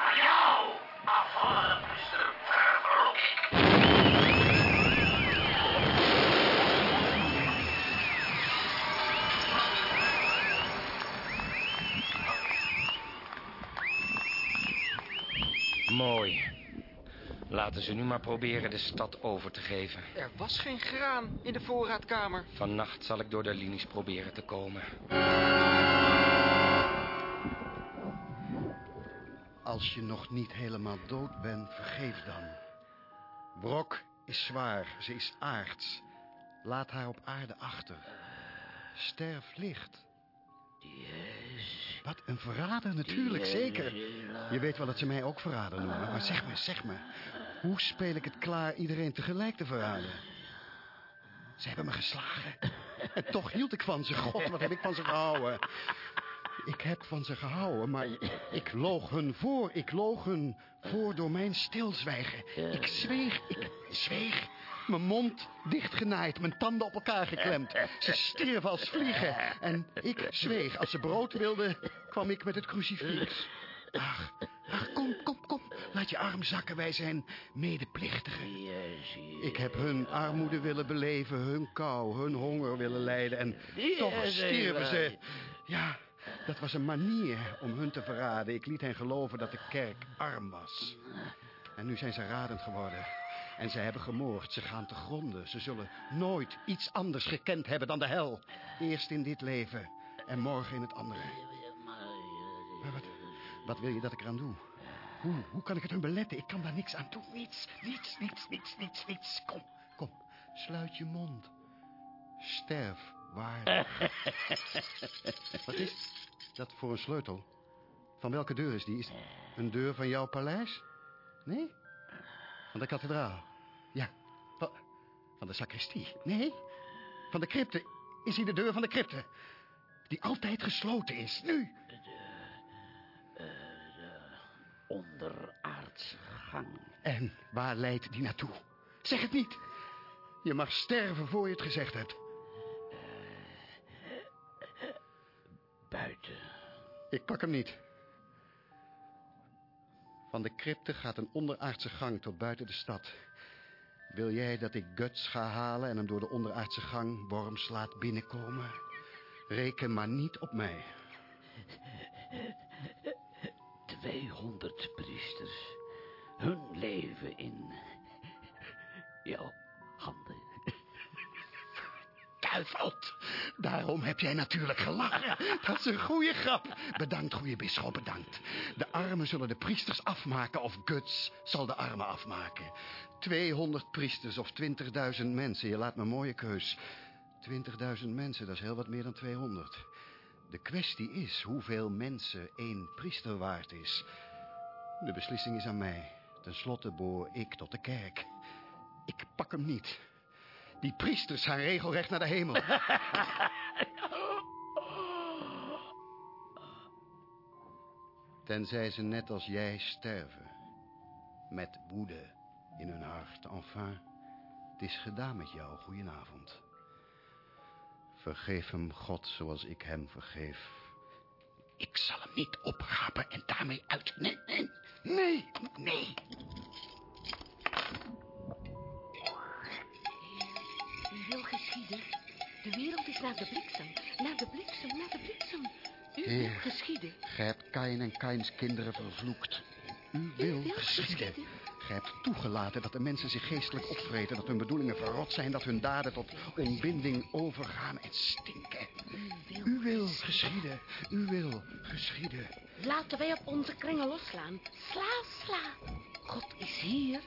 Maar jou, priester, ik. Mooi. Laten ze nu maar proberen de stad over te geven. Er was geen graan in de voorraadkamer. Vannacht zal ik door de linies proberen te komen. Als je nog niet helemaal dood bent, vergeef dan. Brok is zwaar, ze is aards. Laat haar op aarde achter. Sterf licht. Wat een verrader, natuurlijk, zeker. Je weet wel dat ze mij ook verrader noemen. Maar zeg me, zeg me. Hoe speel ik het klaar iedereen tegelijk te verraden? Ze hebben me geslagen. En toch hield ik van ze. God, wat heb ik van ze gehouden. Ik heb van ze gehouden, maar ik loog hun voor. Ik loog hun voor door mijn stilzwijgen. Ik zweeg, ik zweeg. Mijn mond dichtgenaaid, mijn tanden op elkaar geklemd. Ze stierven als vliegen. En ik zweeg. Als ze brood wilden, kwam ik met het crucifix. Ach, ach, kom, kom, kom. Laat je arm zakken, wij zijn medeplichtigen. Ik heb hun armoede willen beleven, hun kou, hun honger willen lijden. En toch stierven ze. Ja, dat was een manier om hun te verraden. Ik liet hen geloven dat de kerk arm was. En nu zijn ze radend geworden. En ze hebben gemoord. Ze gaan te gronden. Ze zullen nooit iets anders gekend hebben dan de hel. Eerst in dit leven en morgen in het andere. Maar wat, wat wil je dat ik eraan doe? Hoe, hoe kan ik het hun beletten? Ik kan daar niks aan doen. Niets, niets, niets, niets, niets, niets. Kom, kom. Sluit je mond. Sterf waardig. Wat is dat voor een sleutel? Van welke deur is die? Is het een deur van jouw paleis? Nee? Van de kathedraal? Ja. Van, van de sacristie? Nee? Van de crypte? Is hij de deur van de crypte? Die altijd gesloten is, nu? onderaardse gang. En waar leidt die naartoe? Zeg het niet. Je mag sterven voor je het gezegd hebt. Ik pak hem niet. Van de crypte gaat een onderaardse gang tot buiten de stad. Wil jij dat ik Guts ga halen en hem door de onderaardse gang Worms laat binnenkomen? Reken maar niet op mij. 200 priesters. Hun leven in jouw handen. Duiveld, daarom heb jij natuurlijk gelachen. Dat is een goede grap. Bedankt, goede bisschop, bedankt. De armen zullen de priesters afmaken of Guts zal de armen afmaken. 200 priesters of 20.000 mensen, je laat me een mooie keus. 20.000 mensen, dat is heel wat meer dan 200. De kwestie is hoeveel mensen één priester waard is. De beslissing is aan mij. Ten slotte behoor ik tot de kerk. Ik pak hem niet. Die priesters gaan regelrecht naar de hemel. Tenzij ze net als jij sterven. Met woede in hun hart. Enfin, het is gedaan met jou. Goedenavond. Vergeef hem, God, zoals ik hem vergeef. Ik zal hem niet oprapen en daarmee uit... Nee, nee, nee, nee. U wil geschieden. De wereld is naar de bliksem. Naar de bliksem, naar de bliksem. U wil geschieden. Gij hebt Kain en Kains kinderen vervloekt. U wil wil geschieden. geschieden. Gij hebt toegelaten dat de mensen zich geestelijk opvreten... dat hun bedoelingen verrot zijn, dat hun daden tot ontbinding overgaan en stinken. U wil geschieden. U wil geschieden. Laten wij op onze kringen loslaan. Sla, sla. God is hier.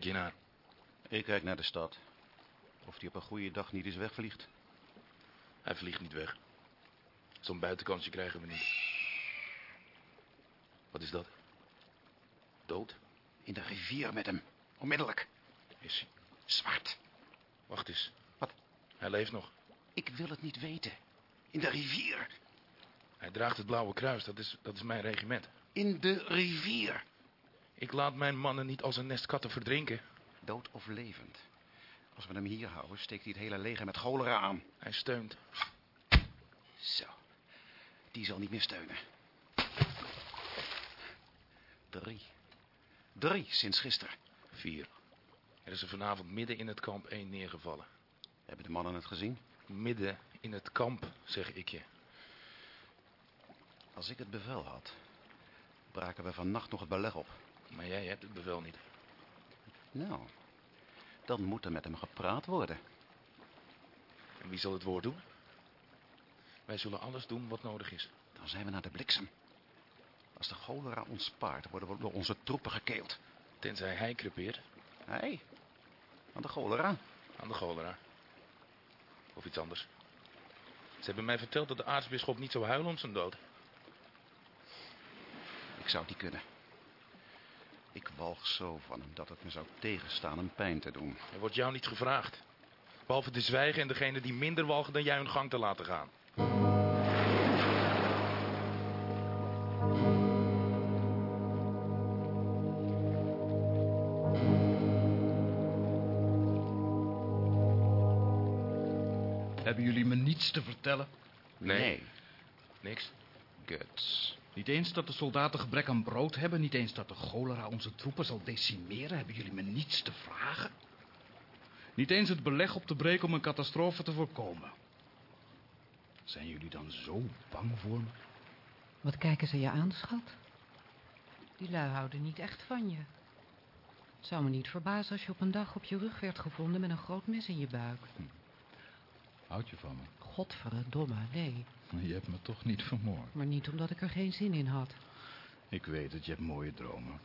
Kijk je naar? Ik kijk naar de stad. Of die op een goede dag niet eens wegvliegt. Hij vliegt niet weg. Zo'n buitenkansje krijgen we niet. Wat is dat? Dood? In de rivier met hem. Onmiddellijk. Is hij? Zwart. Wacht eens. Wat? Hij leeft nog. Ik wil het niet weten. In de rivier. Hij draagt het blauwe kruis. Dat is, dat is mijn regiment. In de rivier. Ik laat mijn mannen niet als een nest katten verdrinken. Dood of levend. Als we hem hier houden, steekt hij het hele leger met cholera aan. Hij steunt. Zo. Die zal niet meer steunen. Drie. Drie sinds gisteren. Vier. Er is er vanavond midden in het kamp één neergevallen. Hebben de mannen het gezien? Midden in het kamp, zeg ik je. Als ik het bevel had, braken we vannacht nog het beleg op. Maar jij hebt het bevel niet. Nou, dan moet er met hem gepraat worden. En wie zal het woord doen? Wij zullen alles doen wat nodig is. Dan zijn we naar de bliksem. Als de cholera ons spaart, worden we door onze troepen gekeeld. Tenzij hij crepeert. Hij? Aan de cholera? Aan de cholera. Of iets anders. Ze hebben mij verteld dat de aartsbisschop niet zou huilen om zijn dood. Ik zou het niet kunnen. Ik walg zo van hem dat het me zou tegenstaan hem pijn te doen. Er wordt jou niet gevraagd. Behalve te zwijgen en degene die minder walgen dan jij hun gang te laten gaan. Hebben jullie me niets te vertellen? Nee. Niks. Guts. Niet eens dat de soldaten gebrek aan brood hebben, niet eens dat de cholera onze troepen zal decimeren. Hebben jullie me niets te vragen? Niet eens het beleg op te breken om een catastrofe te voorkomen. Zijn jullie dan zo bang voor me? Wat kijken ze je aan, schat? Die lui houden niet echt van je. Het zou me niet verbazen als je op een dag op je rug werd gevonden met een groot mes in je buik. Houd je van me? Godverdomme, nee. Je hebt me toch niet vermoord. Maar niet omdat ik er geen zin in had. Ik weet het, je hebt mooie dromen.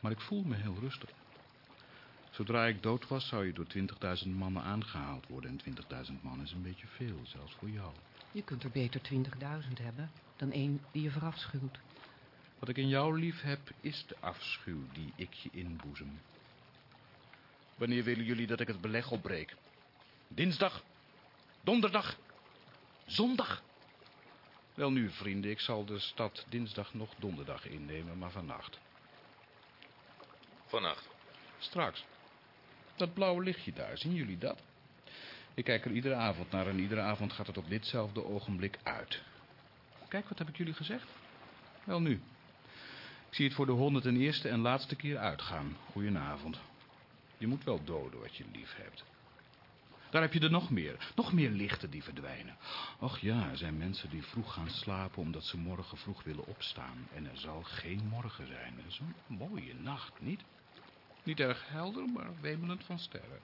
Maar ik voel me heel rustig. Zodra ik dood was, zou je door 20.000 mannen aangehaald worden. En 20.000 man is een beetje veel, zelfs voor jou. Je kunt er beter 20.000 hebben dan één die je verafschuwt. Wat ik in jou lief heb, is de afschuw die ik je inboezem. Wanneer willen jullie dat ik het beleg opbreek? Dinsdag? Donderdag? Zondag? Wel nu, vrienden, ik zal de stad dinsdag nog donderdag innemen, maar vannacht. Vannacht. Straks. Dat blauwe lichtje daar, zien jullie dat? Ik kijk er iedere avond naar en iedere avond gaat het op ditzelfde ogenblik uit. Kijk, wat heb ik jullie gezegd? Wel nu. Ik zie het voor de honderd en eerste en laatste keer uitgaan. Goedenavond. Je moet wel doden wat je lief hebt. Daar heb je er nog meer. Nog meer lichten die verdwijnen. Och ja, er zijn mensen die vroeg gaan slapen omdat ze morgen vroeg willen opstaan. En er zal geen morgen zijn. Een mooie nacht, niet? Niet erg helder, maar wemelend van sterren.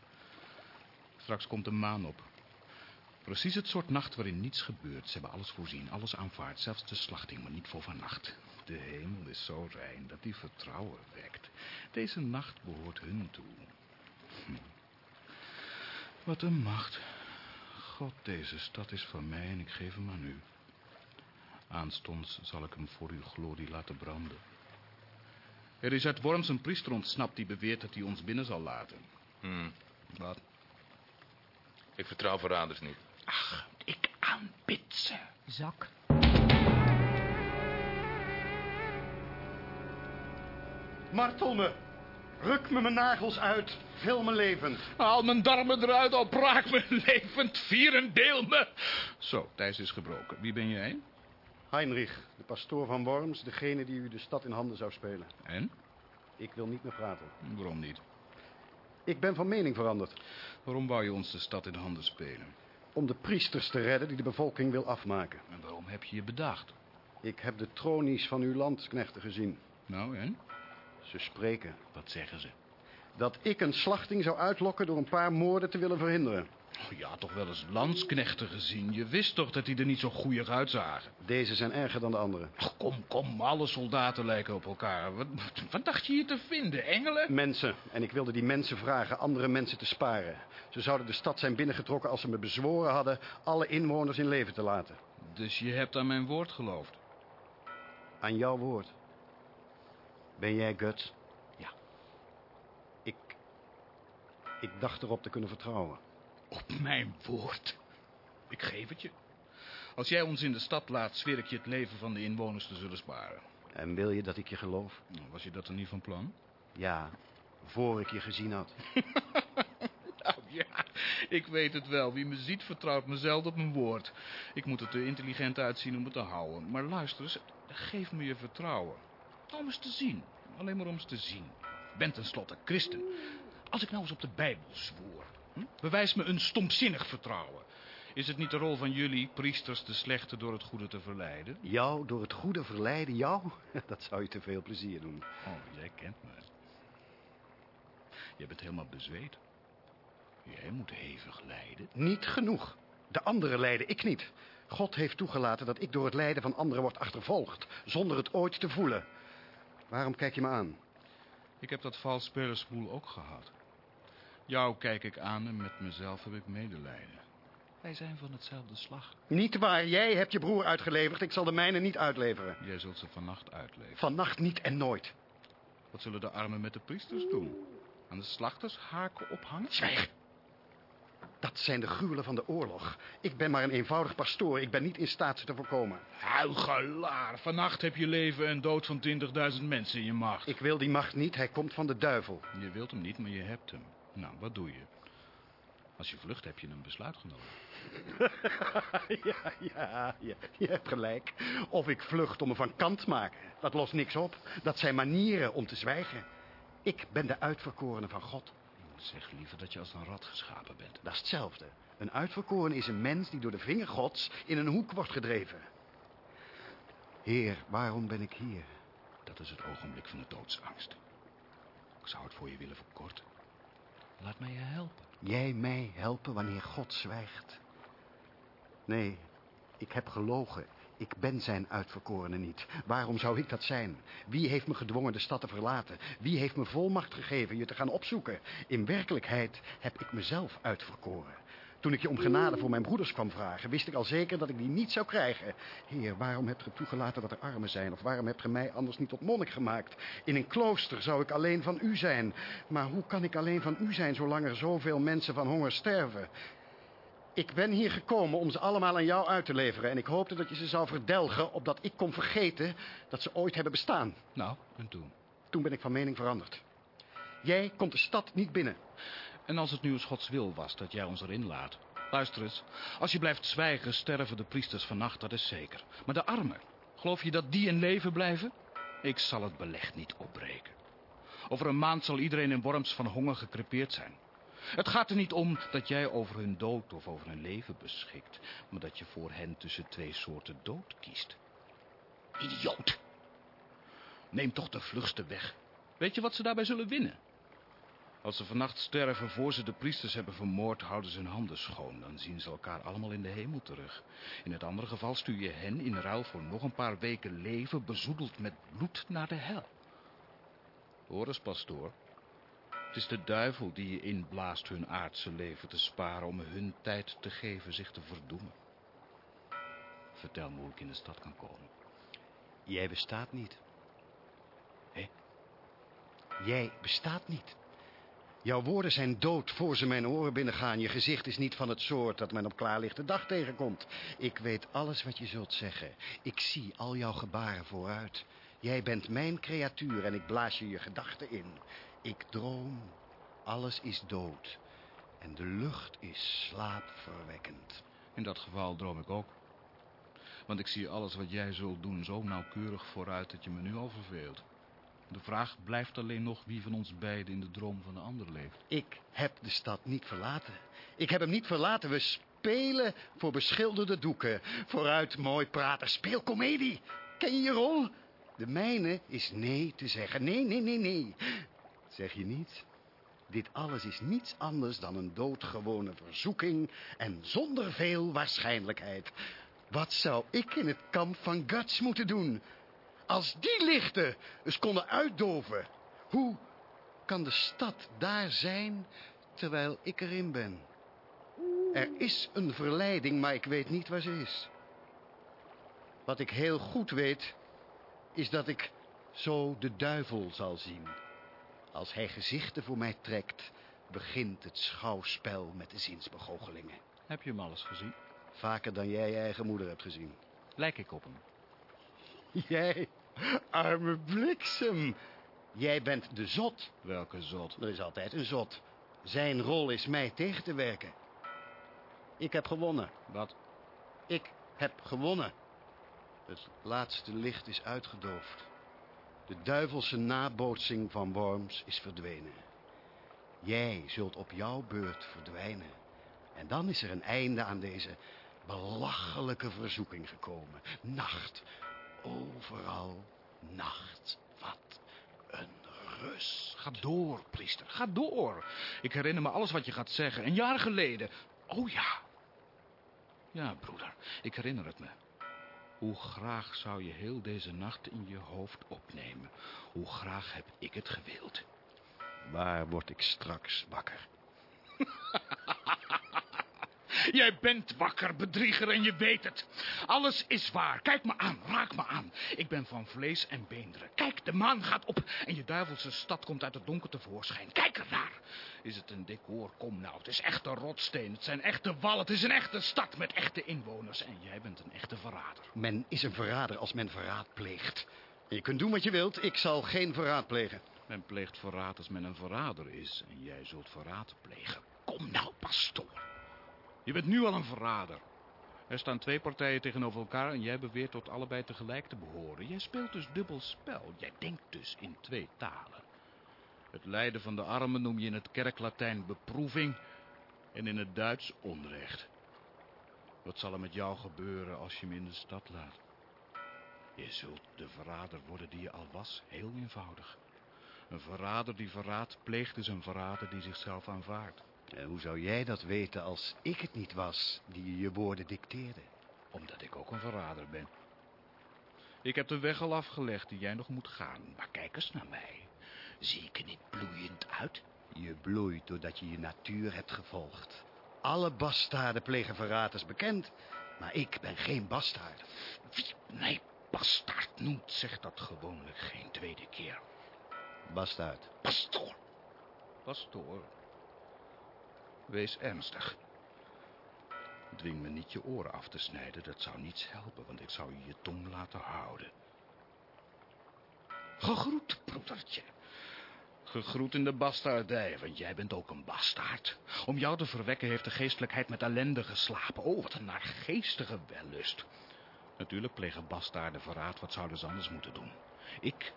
Straks komt de maan op. Precies het soort nacht waarin niets gebeurt. Ze hebben alles voorzien, alles aanvaard. Zelfs de slachting, maar niet voor vannacht. De hemel is zo rein dat die vertrouwen wekt. Deze nacht behoort hun toe. Hm. Wat een macht. God, deze stad is van mij en ik geef hem aan u. Aanstonds zal ik hem voor uw glorie laten branden. Er is uit Worms een priester ontsnapt die beweert dat hij ons binnen zal laten. Hmm. Wat? Ik vertrouw verraders niet. Ach, ik aanbid ze. Zak. Martel me. Ruk me mijn nagels uit. Vul me levend. Haal mijn darmen eruit, al braak me levend. Vier en deel me. Zo, Thijs is gebroken. Wie ben jij? Heinrich, de pastoor van Worms, degene die u de stad in handen zou spelen. En? Ik wil niet meer praten. Waarom niet? Ik ben van mening veranderd. Waarom wou je ons de stad in handen spelen? Om de priesters te redden die de bevolking wil afmaken. En waarom heb je je bedacht? Ik heb de tronies van uw landsknechten gezien. Nou, en? Ze spreken. Wat zeggen ze? Dat ik een slachting zou uitlokken door een paar moorden te willen verhinderen. Oh, je had toch wel eens landsknechten gezien? Je wist toch dat die er niet zo goeierig uitzagen? Deze zijn erger dan de andere. Ach, kom, kom, alle soldaten lijken op elkaar. Wat, wat, wat dacht je hier te vinden, engelen? Mensen. En ik wilde die mensen vragen andere mensen te sparen. Ze zouden de stad zijn binnengetrokken als ze me bezworen hadden... alle inwoners in leven te laten. Dus je hebt aan mijn woord geloofd? Aan jouw woord. Ben jij Guts? Ja. Ik... Ik dacht erop te kunnen vertrouwen. Op mijn woord. Ik geef het je. Als jij ons in de stad laat, zweer ik je het leven van de inwoners te zullen sparen. En wil je dat ik je geloof? Nou, was je dat er niet van plan? Ja, voor ik je gezien had. nou ja, ik weet het wel. Wie me ziet, vertrouwt me zelden op mijn woord. Ik moet er te intelligent uitzien om het te houden. Maar luister eens, geef me je vertrouwen. Om eens te zien. Alleen maar om eens te zien. Ik ben tenslotte christen. Als ik nou eens op de Bijbel zwoer... Hm? Bewijs me een stomzinnig vertrouwen. Is het niet de rol van jullie, priesters, de slechte door het goede te verleiden? Jou door het goede verleiden? Jou? Dat zou je te veel plezier doen. Oh, jij kent me. Je bent helemaal bezweet. Jij moet hevig lijden. Niet genoeg. De anderen lijden, ik niet. God heeft toegelaten dat ik door het lijden van anderen word achtervolgd, zonder het ooit te voelen. Waarom kijk je me aan? Ik heb dat vals spelerspoel ook gehad. Jou kijk ik aan en met mezelf heb ik medelijden. Wij zijn van hetzelfde slag. Niet waar. Jij hebt je broer uitgeleverd. Ik zal de mijne niet uitleveren. Jij zult ze vannacht uitleveren. Vannacht niet en nooit. Wat zullen de armen met de priesters doen? Aan de slachters haken ophangen? Zwijg. Dat zijn de gruwelen van de oorlog. Ik ben maar een eenvoudig pastoor. Ik ben niet in staat ze te voorkomen. Huigelaar. Vannacht heb je leven en dood van 20.000 mensen in je macht. Ik wil die macht niet. Hij komt van de duivel. Je wilt hem niet, maar je hebt hem. Nou, wat doe je? Als je vlucht heb je een besluit genomen. ja, ja, ja, je hebt gelijk. Of ik vlucht om me van kant te maken. Dat lost niks op. Dat zijn manieren om te zwijgen. Ik ben de uitverkorene van God. Zeg liever dat je als een rat geschapen bent. Dat is hetzelfde. Een uitverkoren is een mens die door de vinger gods in een hoek wordt gedreven. Heer, waarom ben ik hier? Dat is het ogenblik van de doodsangst. Ik zou het voor je willen verkorten. Laat mij je helpen. Jij mij helpen wanneer God zwijgt? Nee, ik heb gelogen. Ik ben zijn uitverkorene niet. Waarom zou ik dat zijn? Wie heeft me gedwongen de stad te verlaten? Wie heeft me volmacht gegeven je te gaan opzoeken? In werkelijkheid heb ik mezelf uitverkoren. Toen ik je om genade voor mijn broeders kwam vragen, wist ik al zeker dat ik die niet zou krijgen. Heer, waarom hebt ge toegelaten dat er armen zijn? Of waarom hebt ge mij anders niet tot monnik gemaakt? In een klooster zou ik alleen van u zijn. Maar hoe kan ik alleen van u zijn zolang er zoveel mensen van honger sterven? Ik ben hier gekomen om ze allemaal aan jou uit te leveren. En ik hoopte dat je ze zou verdelgen, opdat ik kon vergeten dat ze ooit hebben bestaan. Nou, en toen? Toen ben ik van mening veranderd. Jij komt de stad niet binnen. En als het nu eens Gods wil was dat jij ons erin laat. Luister eens, als je blijft zwijgen, sterven de priesters vannacht, dat is zeker. Maar de armen, geloof je dat die in leven blijven? Ik zal het beleg niet opbreken. Over een maand zal iedereen in Worms van honger gekrepeerd zijn. Het gaat er niet om dat jij over hun dood of over hun leven beschikt, maar dat je voor hen tussen twee soorten dood kiest. Idioot! Neem toch de vlugste weg. Weet je wat ze daarbij zullen winnen? Als ze vannacht sterven voor ze de priesters hebben vermoord, houden ze hun handen schoon. Dan zien ze elkaar allemaal in de hemel terug. In het andere geval stuur je hen in ruil voor nog een paar weken leven, bezoedeld met bloed, naar de hel. Hoor eens, pastoor. Het is de duivel die je inblaast hun aardse leven te sparen om hun tijd te geven zich te verdoemen. Vertel me hoe ik in de stad kan komen. Jij bestaat niet. Hé? Jij bestaat niet. Jouw woorden zijn dood voor ze mijn oren binnengaan. Je gezicht is niet van het soort dat men op klaarlichte dag tegenkomt. Ik weet alles wat je zult zeggen. Ik zie al jouw gebaren vooruit. Jij bent mijn creatuur en ik blaas je je gedachten in. Ik droom. Alles is dood. En de lucht is slaapverwekkend. In dat geval droom ik ook. Want ik zie alles wat jij zult doen zo nauwkeurig vooruit dat je me nu al verveelt. De vraag blijft alleen nog wie van ons beiden in de droom van de ander leeft. Ik heb de stad niet verlaten. Ik heb hem niet verlaten. We spelen voor beschilderde doeken. Vooruit mooi praten. Speel komedie. Ken je je rol? De mijne is nee te zeggen. Nee, nee, nee, nee. Zeg je niet? Dit alles is niets anders dan een doodgewone verzoeking en zonder veel waarschijnlijkheid. Wat zou ik in het kamp van Guts moeten doen? Als die lichten eens konden uitdoven, hoe kan de stad daar zijn terwijl ik erin ben? Er is een verleiding, maar ik weet niet waar ze is. Wat ik heel goed weet, is dat ik zo de duivel zal zien. Als hij gezichten voor mij trekt, begint het schouwspel met de zinsbegoochelingen. Heb je hem alles gezien? Vaker dan jij je eigen moeder hebt gezien. Lijk ik op hem? Jij, arme bliksem. Jij bent de zot. Welke zot? Er is altijd een zot. Zijn rol is mij tegen te werken. Ik heb gewonnen. Wat? Ik heb gewonnen. Het laatste licht is uitgedoofd. De duivelse nabootsing van Worms is verdwenen. Jij zult op jouw beurt verdwijnen. En dan is er een einde aan deze belachelijke verzoeking gekomen. Nacht, overal nacht. Wat een rust. Ga door, priester, ga door. Ik herinner me alles wat je gaat zeggen. Een jaar geleden. Oh ja. Ja, broeder, ik herinner het me. Hoe graag zou je heel deze nacht in je hoofd opnemen. Hoe graag heb ik het gewild. Waar word ik straks wakker? Jij bent wakker, bedrieger, en je weet het. Alles is waar. Kijk me aan, raak me aan. Ik ben van vlees en beenderen. Kijk, de maan gaat op en je duivelse stad komt uit het donker tevoorschijn. Kijk ernaar. Is het een decor? Kom nou, het is echte rotsteen. Het zijn echte wallen. Het is een echte stad met echte inwoners. En jij bent een echte verrader. Men is een verrader als men verraad pleegt. Je kunt doen wat je wilt, ik zal geen verraad plegen. Men pleegt verraad als men een verrader is. En jij zult verraad plegen. Kom nou, pastoor. Je bent nu al een verrader. Er staan twee partijen tegenover elkaar en jij beweert tot allebei tegelijk te behoren. Jij speelt dus dubbel spel. Jij denkt dus in twee talen. Het lijden van de armen noem je in het kerklatijn beproeving en in het Duits onrecht. Wat zal er met jou gebeuren als je me in de stad laat? Je zult de verrader worden die je al was, heel eenvoudig. Een verrader die verraad pleegt is een verrader die zichzelf aanvaardt. En hoe zou jij dat weten als ik het niet was die je je woorden dicteerde? Omdat ik ook een verrader ben. Ik heb de weg al afgelegd die jij nog moet gaan. Maar kijk eens naar mij. Zie ik er niet bloeiend uit? Je bloeit doordat je je natuur hebt gevolgd. Alle bastaarden plegen verraad is bekend. Maar ik ben geen bastaard. Wie mij bastaard noemt, zegt dat gewoonlijk geen tweede keer. Bastaard. Pastoor. Pastoor. Wees ernstig. Dwing me niet je oren af te snijden, dat zou niets helpen, want ik zou je je tong laten houden. Gegroet, broedertje. Gegroet in de bastaardij, want jij bent ook een bastaard. Om jou te verwekken heeft de geestelijkheid met ellende geslapen. Oh, wat een naargeestige wellust. Natuurlijk plegen bastaarden verraad, wat zouden ze anders moeten doen? Ik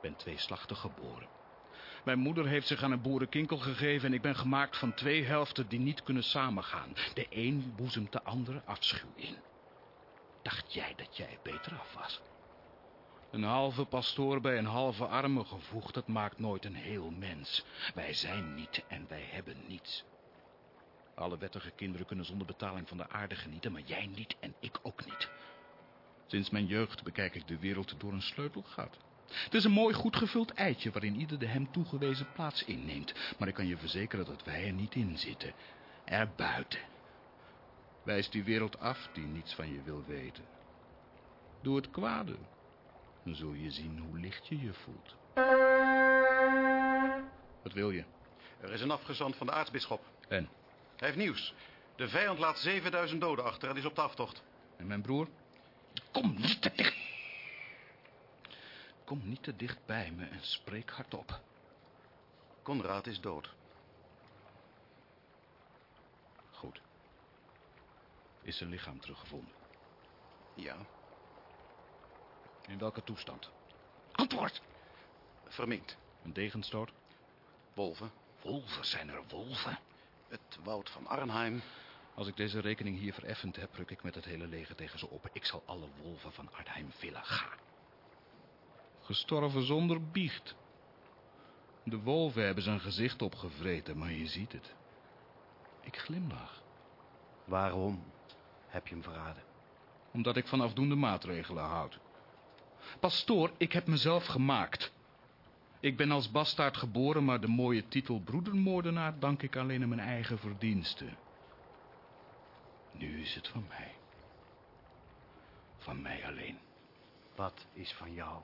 ben tweeslachtig geboren. Mijn moeder heeft zich aan een boerenkinkel gegeven en ik ben gemaakt van twee helften die niet kunnen samengaan. De een boezemt de andere afschuw in. Dacht jij dat jij beter af was? Een halve pastoor bij een halve arme gevoegd, dat maakt nooit een heel mens. Wij zijn niet en wij hebben niets. Alle wettige kinderen kunnen zonder betaling van de aarde genieten, maar jij niet en ik ook niet. Sinds mijn jeugd bekijk ik de wereld door een sleutelgat. Het is een mooi goed gevuld eitje waarin ieder de hem toegewezen plaats inneemt. Maar ik kan je verzekeren dat wij er niet in zitten. Er buiten. Wijs die wereld af die niets van je wil weten. Doe het kwade. Dan zul je zien hoe licht je je voelt. Wat wil je? Er is een afgezant van de aartsbisschop. En? Hij heeft nieuws. De vijand laat 7000 doden achter en is op de aftocht. En mijn broer? Kom niet te dicht. Kom niet te dicht bij me en spreek hardop. Konrad is dood. Goed. Is zijn lichaam teruggevonden? Ja. In welke toestand? Antwoord! Verminkt. Een degenstoot? Wolven. Wolven? Zijn er wolven? Het woud van Arnheim. Als ik deze rekening hier vereffend heb, ruk ik met het hele leger tegen ze op. Ik zal alle wolven van Arnheim villen. Ga. Gestorven zonder biecht. De wolven hebben zijn gezicht opgevreten, maar je ziet het. Ik glimlach. Waarom heb je hem verraden? Omdat ik van afdoende maatregelen houd. Pastoor, ik heb mezelf gemaakt. Ik ben als bastaard geboren, maar de mooie titel broedermoordenaar dank ik alleen aan mijn eigen verdiensten. Nu is het van mij. Van mij alleen. Wat is van jou?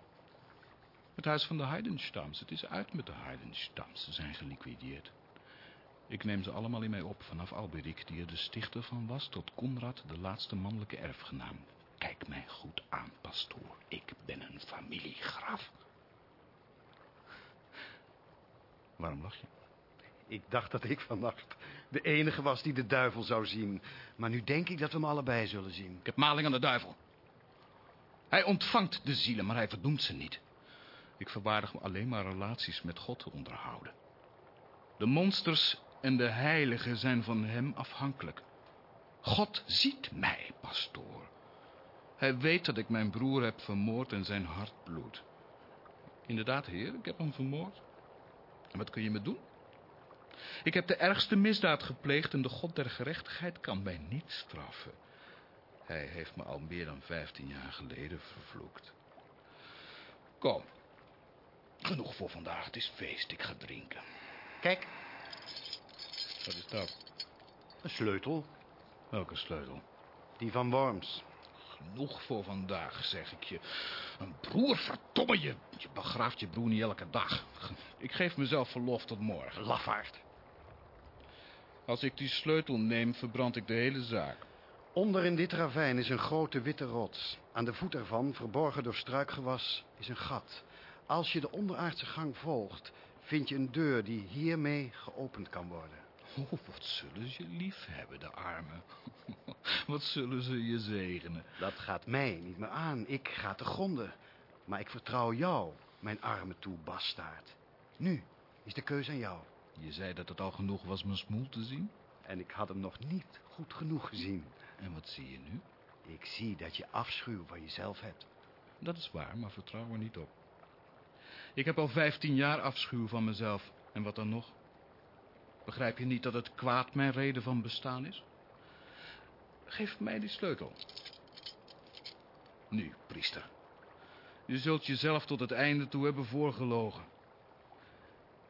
Het huis van de Heidenstams. Het is uit met de Heidenstams. Ze zijn geliquideerd. Ik neem ze allemaal in mij op, vanaf Alberik, die er de stichter van was, tot Konrad, de laatste mannelijke erfgenaam. Kijk mij goed aan, pastoor. Ik ben een familiegraf. Waarom lach je? Ik dacht dat ik vannacht de enige was die de duivel zou zien. Maar nu denk ik dat we hem allebei zullen zien. Ik heb maling aan de duivel. Hij ontvangt de zielen, maar hij verdoemt ze niet. Ik verwaardig me alleen maar relaties met God te onderhouden. De monsters en de heiligen zijn van hem afhankelijk. God ziet mij, pastoor. Hij weet dat ik mijn broer heb vermoord en zijn hart bloedt. Inderdaad, heer, ik heb hem vermoord. En wat kun je me doen? Ik heb de ergste misdaad gepleegd en de God der gerechtigheid kan mij niet straffen. Hij heeft me al meer dan vijftien jaar geleden vervloekt. Kom. Genoeg voor vandaag. Het is feest. Ik ga drinken. Kijk. Wat is dat? Een sleutel. Welke sleutel? Die van Worms. Genoeg voor vandaag, zeg ik je. Een broer, verdomme je. Je begraaft je broer niet elke dag. Ik geef mezelf verlof tot morgen. Lafaard. Als ik die sleutel neem, verbrand ik de hele zaak. Onder in dit ravijn is een grote witte rots. Aan de voet ervan, verborgen door struikgewas, is een gat. Als je de onderaardse gang volgt, vind je een deur die hiermee geopend kan worden. Oh, wat zullen ze lief hebben, de armen. wat zullen ze je zegenen. Dat gaat mij niet meer aan. Ik ga te gronden. Maar ik vertrouw jou, mijn arme toe, bastaard. Nu is de keuze aan jou. Je zei dat het al genoeg was mijn smoel te zien? En ik had hem nog niet goed genoeg gezien. En wat zie je nu? Ik zie dat je afschuw van jezelf hebt. Dat is waar, maar vertrouw er niet op. Ik heb al vijftien jaar afschuw van mezelf. En wat dan nog? Begrijp je niet dat het kwaad mijn reden van bestaan is? Geef mij die sleutel. Nu, priester. Je zult jezelf tot het einde toe hebben voorgelogen.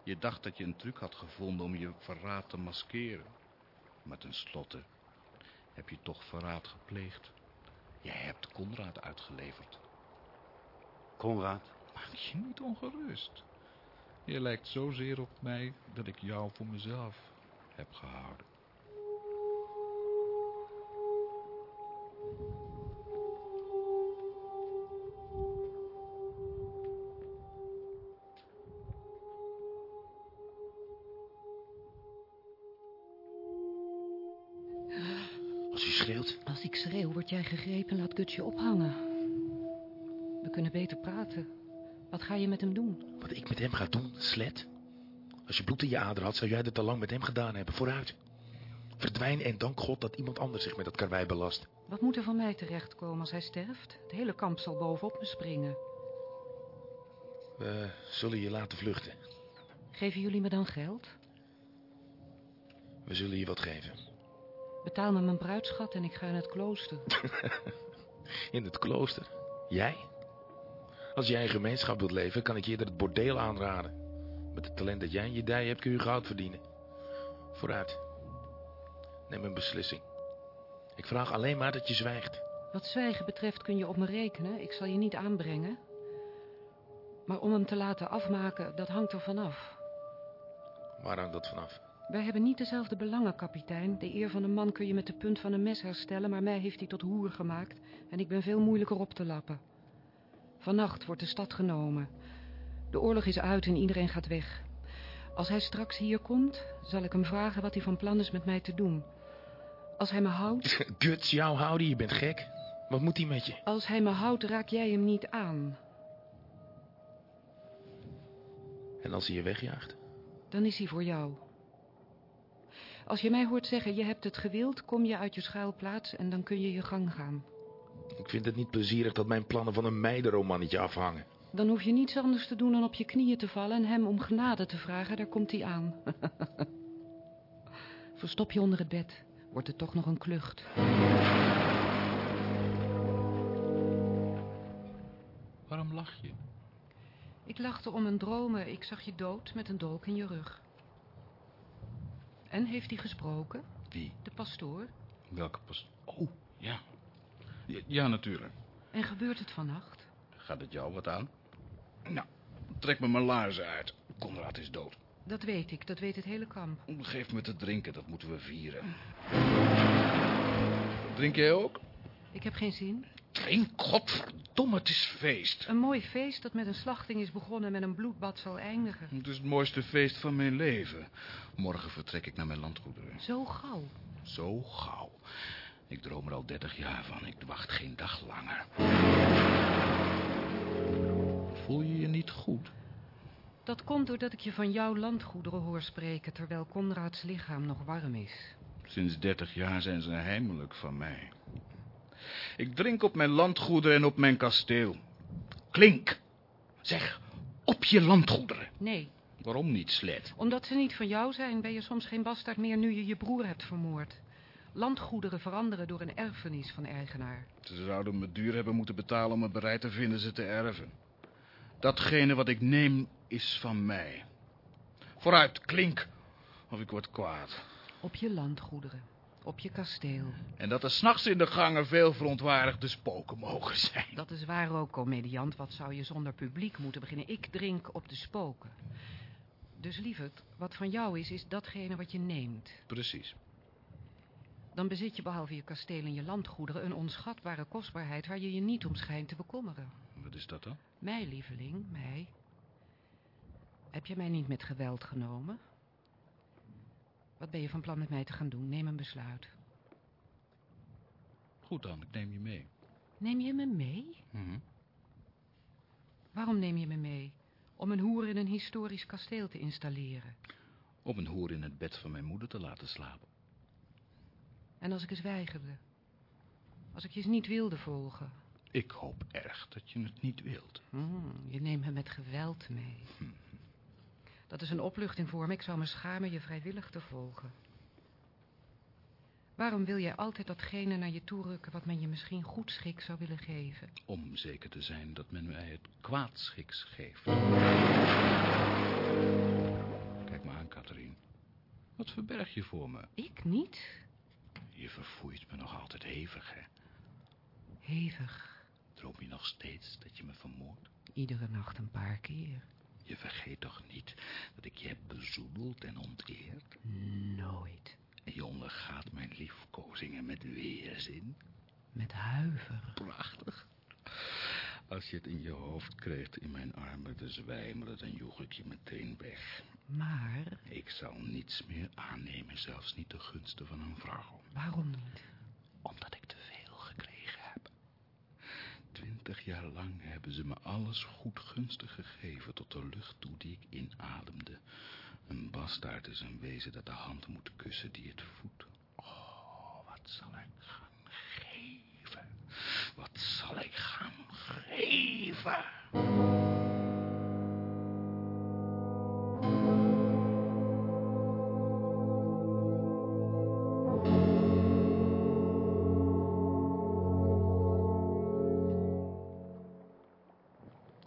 Je dacht dat je een truc had gevonden om je verraad te maskeren. Maar tenslotte heb je toch verraad gepleegd. Jij hebt Konrad uitgeleverd. Konrad? Maak je niet ongerust. Je lijkt zozeer op mij dat ik jou voor mezelf heb gehouden. Als u schreeuwt. Als ik schreeuw, word jij gegrepen en laat Guts je ophangen. We kunnen beter praten. Wat ga je met hem doen? Wat ik met hem ga doen, slet. Als je bloed in je ader had, zou jij dat al lang met hem gedaan hebben. Vooruit. Verdwijn en dank God dat iemand anders zich met dat karwei belast. Wat moet er van mij terechtkomen als hij sterft? Het hele kamp zal bovenop me springen. We zullen je laten vluchten. Geven jullie me dan geld? We zullen je wat geven. Betaal me mijn bruidschat en ik ga in het klooster. In het klooster. Jij? Als jij in gemeenschap wilt leven, kan ik je eerder het bordeel aanraden. Met het talent dat jij in je dij hebt, kun je goud verdienen. Vooruit. Neem een beslissing. Ik vraag alleen maar dat je zwijgt. Wat zwijgen betreft kun je op me rekenen. Ik zal je niet aanbrengen. Maar om hem te laten afmaken, dat hangt er vanaf. Waar hangt dat vanaf? Wij hebben niet dezelfde belangen, kapitein. De eer van een man kun je met de punt van een mes herstellen... maar mij heeft hij tot hoer gemaakt... en ik ben veel moeilijker op te lappen. Vannacht wordt de stad genomen. De oorlog is uit en iedereen gaat weg. Als hij straks hier komt, zal ik hem vragen wat hij van plan is met mij te doen. Als hij me houdt... Guts, jou houden, je bent gek. Wat moet hij met je? Als hij me houdt, raak jij hem niet aan. En als hij je wegjaagt? Dan is hij voor jou. Als je mij hoort zeggen, je hebt het gewild, kom je uit je schuilplaats en dan kun je je gang gaan. Ik vind het niet plezierig dat mijn plannen van een meidenromannetje afhangen. Dan hoef je niets anders te doen dan op je knieën te vallen en hem om genade te vragen, daar komt hij aan. Verstop je onder het bed, wordt het toch nog een klucht. Waarom lach je? Ik lachte om een dromen, ik zag je dood met een dolk in je rug. En heeft hij gesproken? Wie? De pastoor. Welke pas... Oh, ja. natuurlijk. En gebeurt het vannacht? Gaat het jou wat aan? Nou, trek me mijn laarzen uit. Conrad is dood. Dat weet ik, dat weet het hele kamp. Geef me te drinken, dat moeten we vieren. Drink jij ook? Ik heb geen zin. Drink, godverdomme, het is feest. Een mooi feest dat met een slachting is begonnen en met een bloedbad zal eindigen. Het is het mooiste feest van mijn leven. Morgen vertrek ik naar mijn landgoederen. Zo gauw? Zo gauw. Ik droom er al dertig jaar van. Ik wacht geen dag langer. Voel je je niet goed? Dat komt doordat ik je van jouw landgoederen hoor spreken... terwijl Conrads lichaam nog warm is. Sinds dertig jaar zijn ze heimelijk van mij. Ik drink op mijn landgoederen en op mijn kasteel. Klink! Zeg, op je landgoederen. Nee. Waarom niet, Slet? Omdat ze niet van jou zijn, ben je soms geen bastaard meer nu je je broer hebt vermoord. Landgoederen veranderen door een erfenis van eigenaar. Ze zouden me duur hebben moeten betalen om me bereid te vinden ze te erven. Datgene wat ik neem is van mij. Vooruit, klink, of ik word kwaad. Op je landgoederen, op je kasteel. En dat er s'nachts in de gangen veel verontwaardigde spoken mogen zijn. Dat is waar ook, komediant. Wat zou je zonder publiek moeten beginnen? Ik drink op de spoken. Dus lieverd, wat van jou is, is datgene wat je neemt. Precies. Dan bezit je behalve je kasteel en je landgoederen... een onschatbare kostbaarheid waar je je niet om schijnt te bekommeren. Wat is dat dan? Mij, lieveling, mij. Heb je mij niet met geweld genomen? Wat ben je van plan met mij te gaan doen? Neem een besluit. Goed dan, ik neem je mee. Neem je me mee? Mhm. Waarom neem je me mee? Om een hoer in een historisch kasteel te installeren. Om een hoer in het bed van mijn moeder te laten slapen. En als ik eens weigerde? Als ik je eens niet wilde volgen? Ik hoop erg dat je het niet wilt. Hmm, je neemt me met geweld mee. Hm. Dat is een opluchting voor me. Ik zou me schamen je vrijwillig te volgen. Waarom wil jij altijd datgene naar je toe rukken... wat men je misschien goed schik zou willen geven? Om zeker te zijn dat men mij het kwaadschiks geeft. Kijk me aan, Catherine. Wat verberg je voor me? Ik niet. Je verfoeit me nog altijd hevig, hè? Hevig. Droom je nog steeds dat je me vermoordt? Iedere nacht een paar keer. Je vergeet toch niet dat ik je heb bezoedeld en onteerd? Nooit. En je ondergaat mijn liefkozingen met weerzin? Met huiver. Prachtig. Als je het in je hoofd kreeg in mijn armen te zwijmelen, dan joeg ik je meteen weg. Maar... Ik zal niets meer aannemen, zelfs niet de gunsten van een vrouw. Waarom niet? Omdat ik te veel gekregen heb. Twintig jaar lang hebben ze me alles goed gunstig gegeven tot de lucht toe die ik inademde. Een bastaard is een wezen dat de hand moet kussen die het voedt. Oh, wat zal ik gaan geven? Wat zal ik gaan Eva.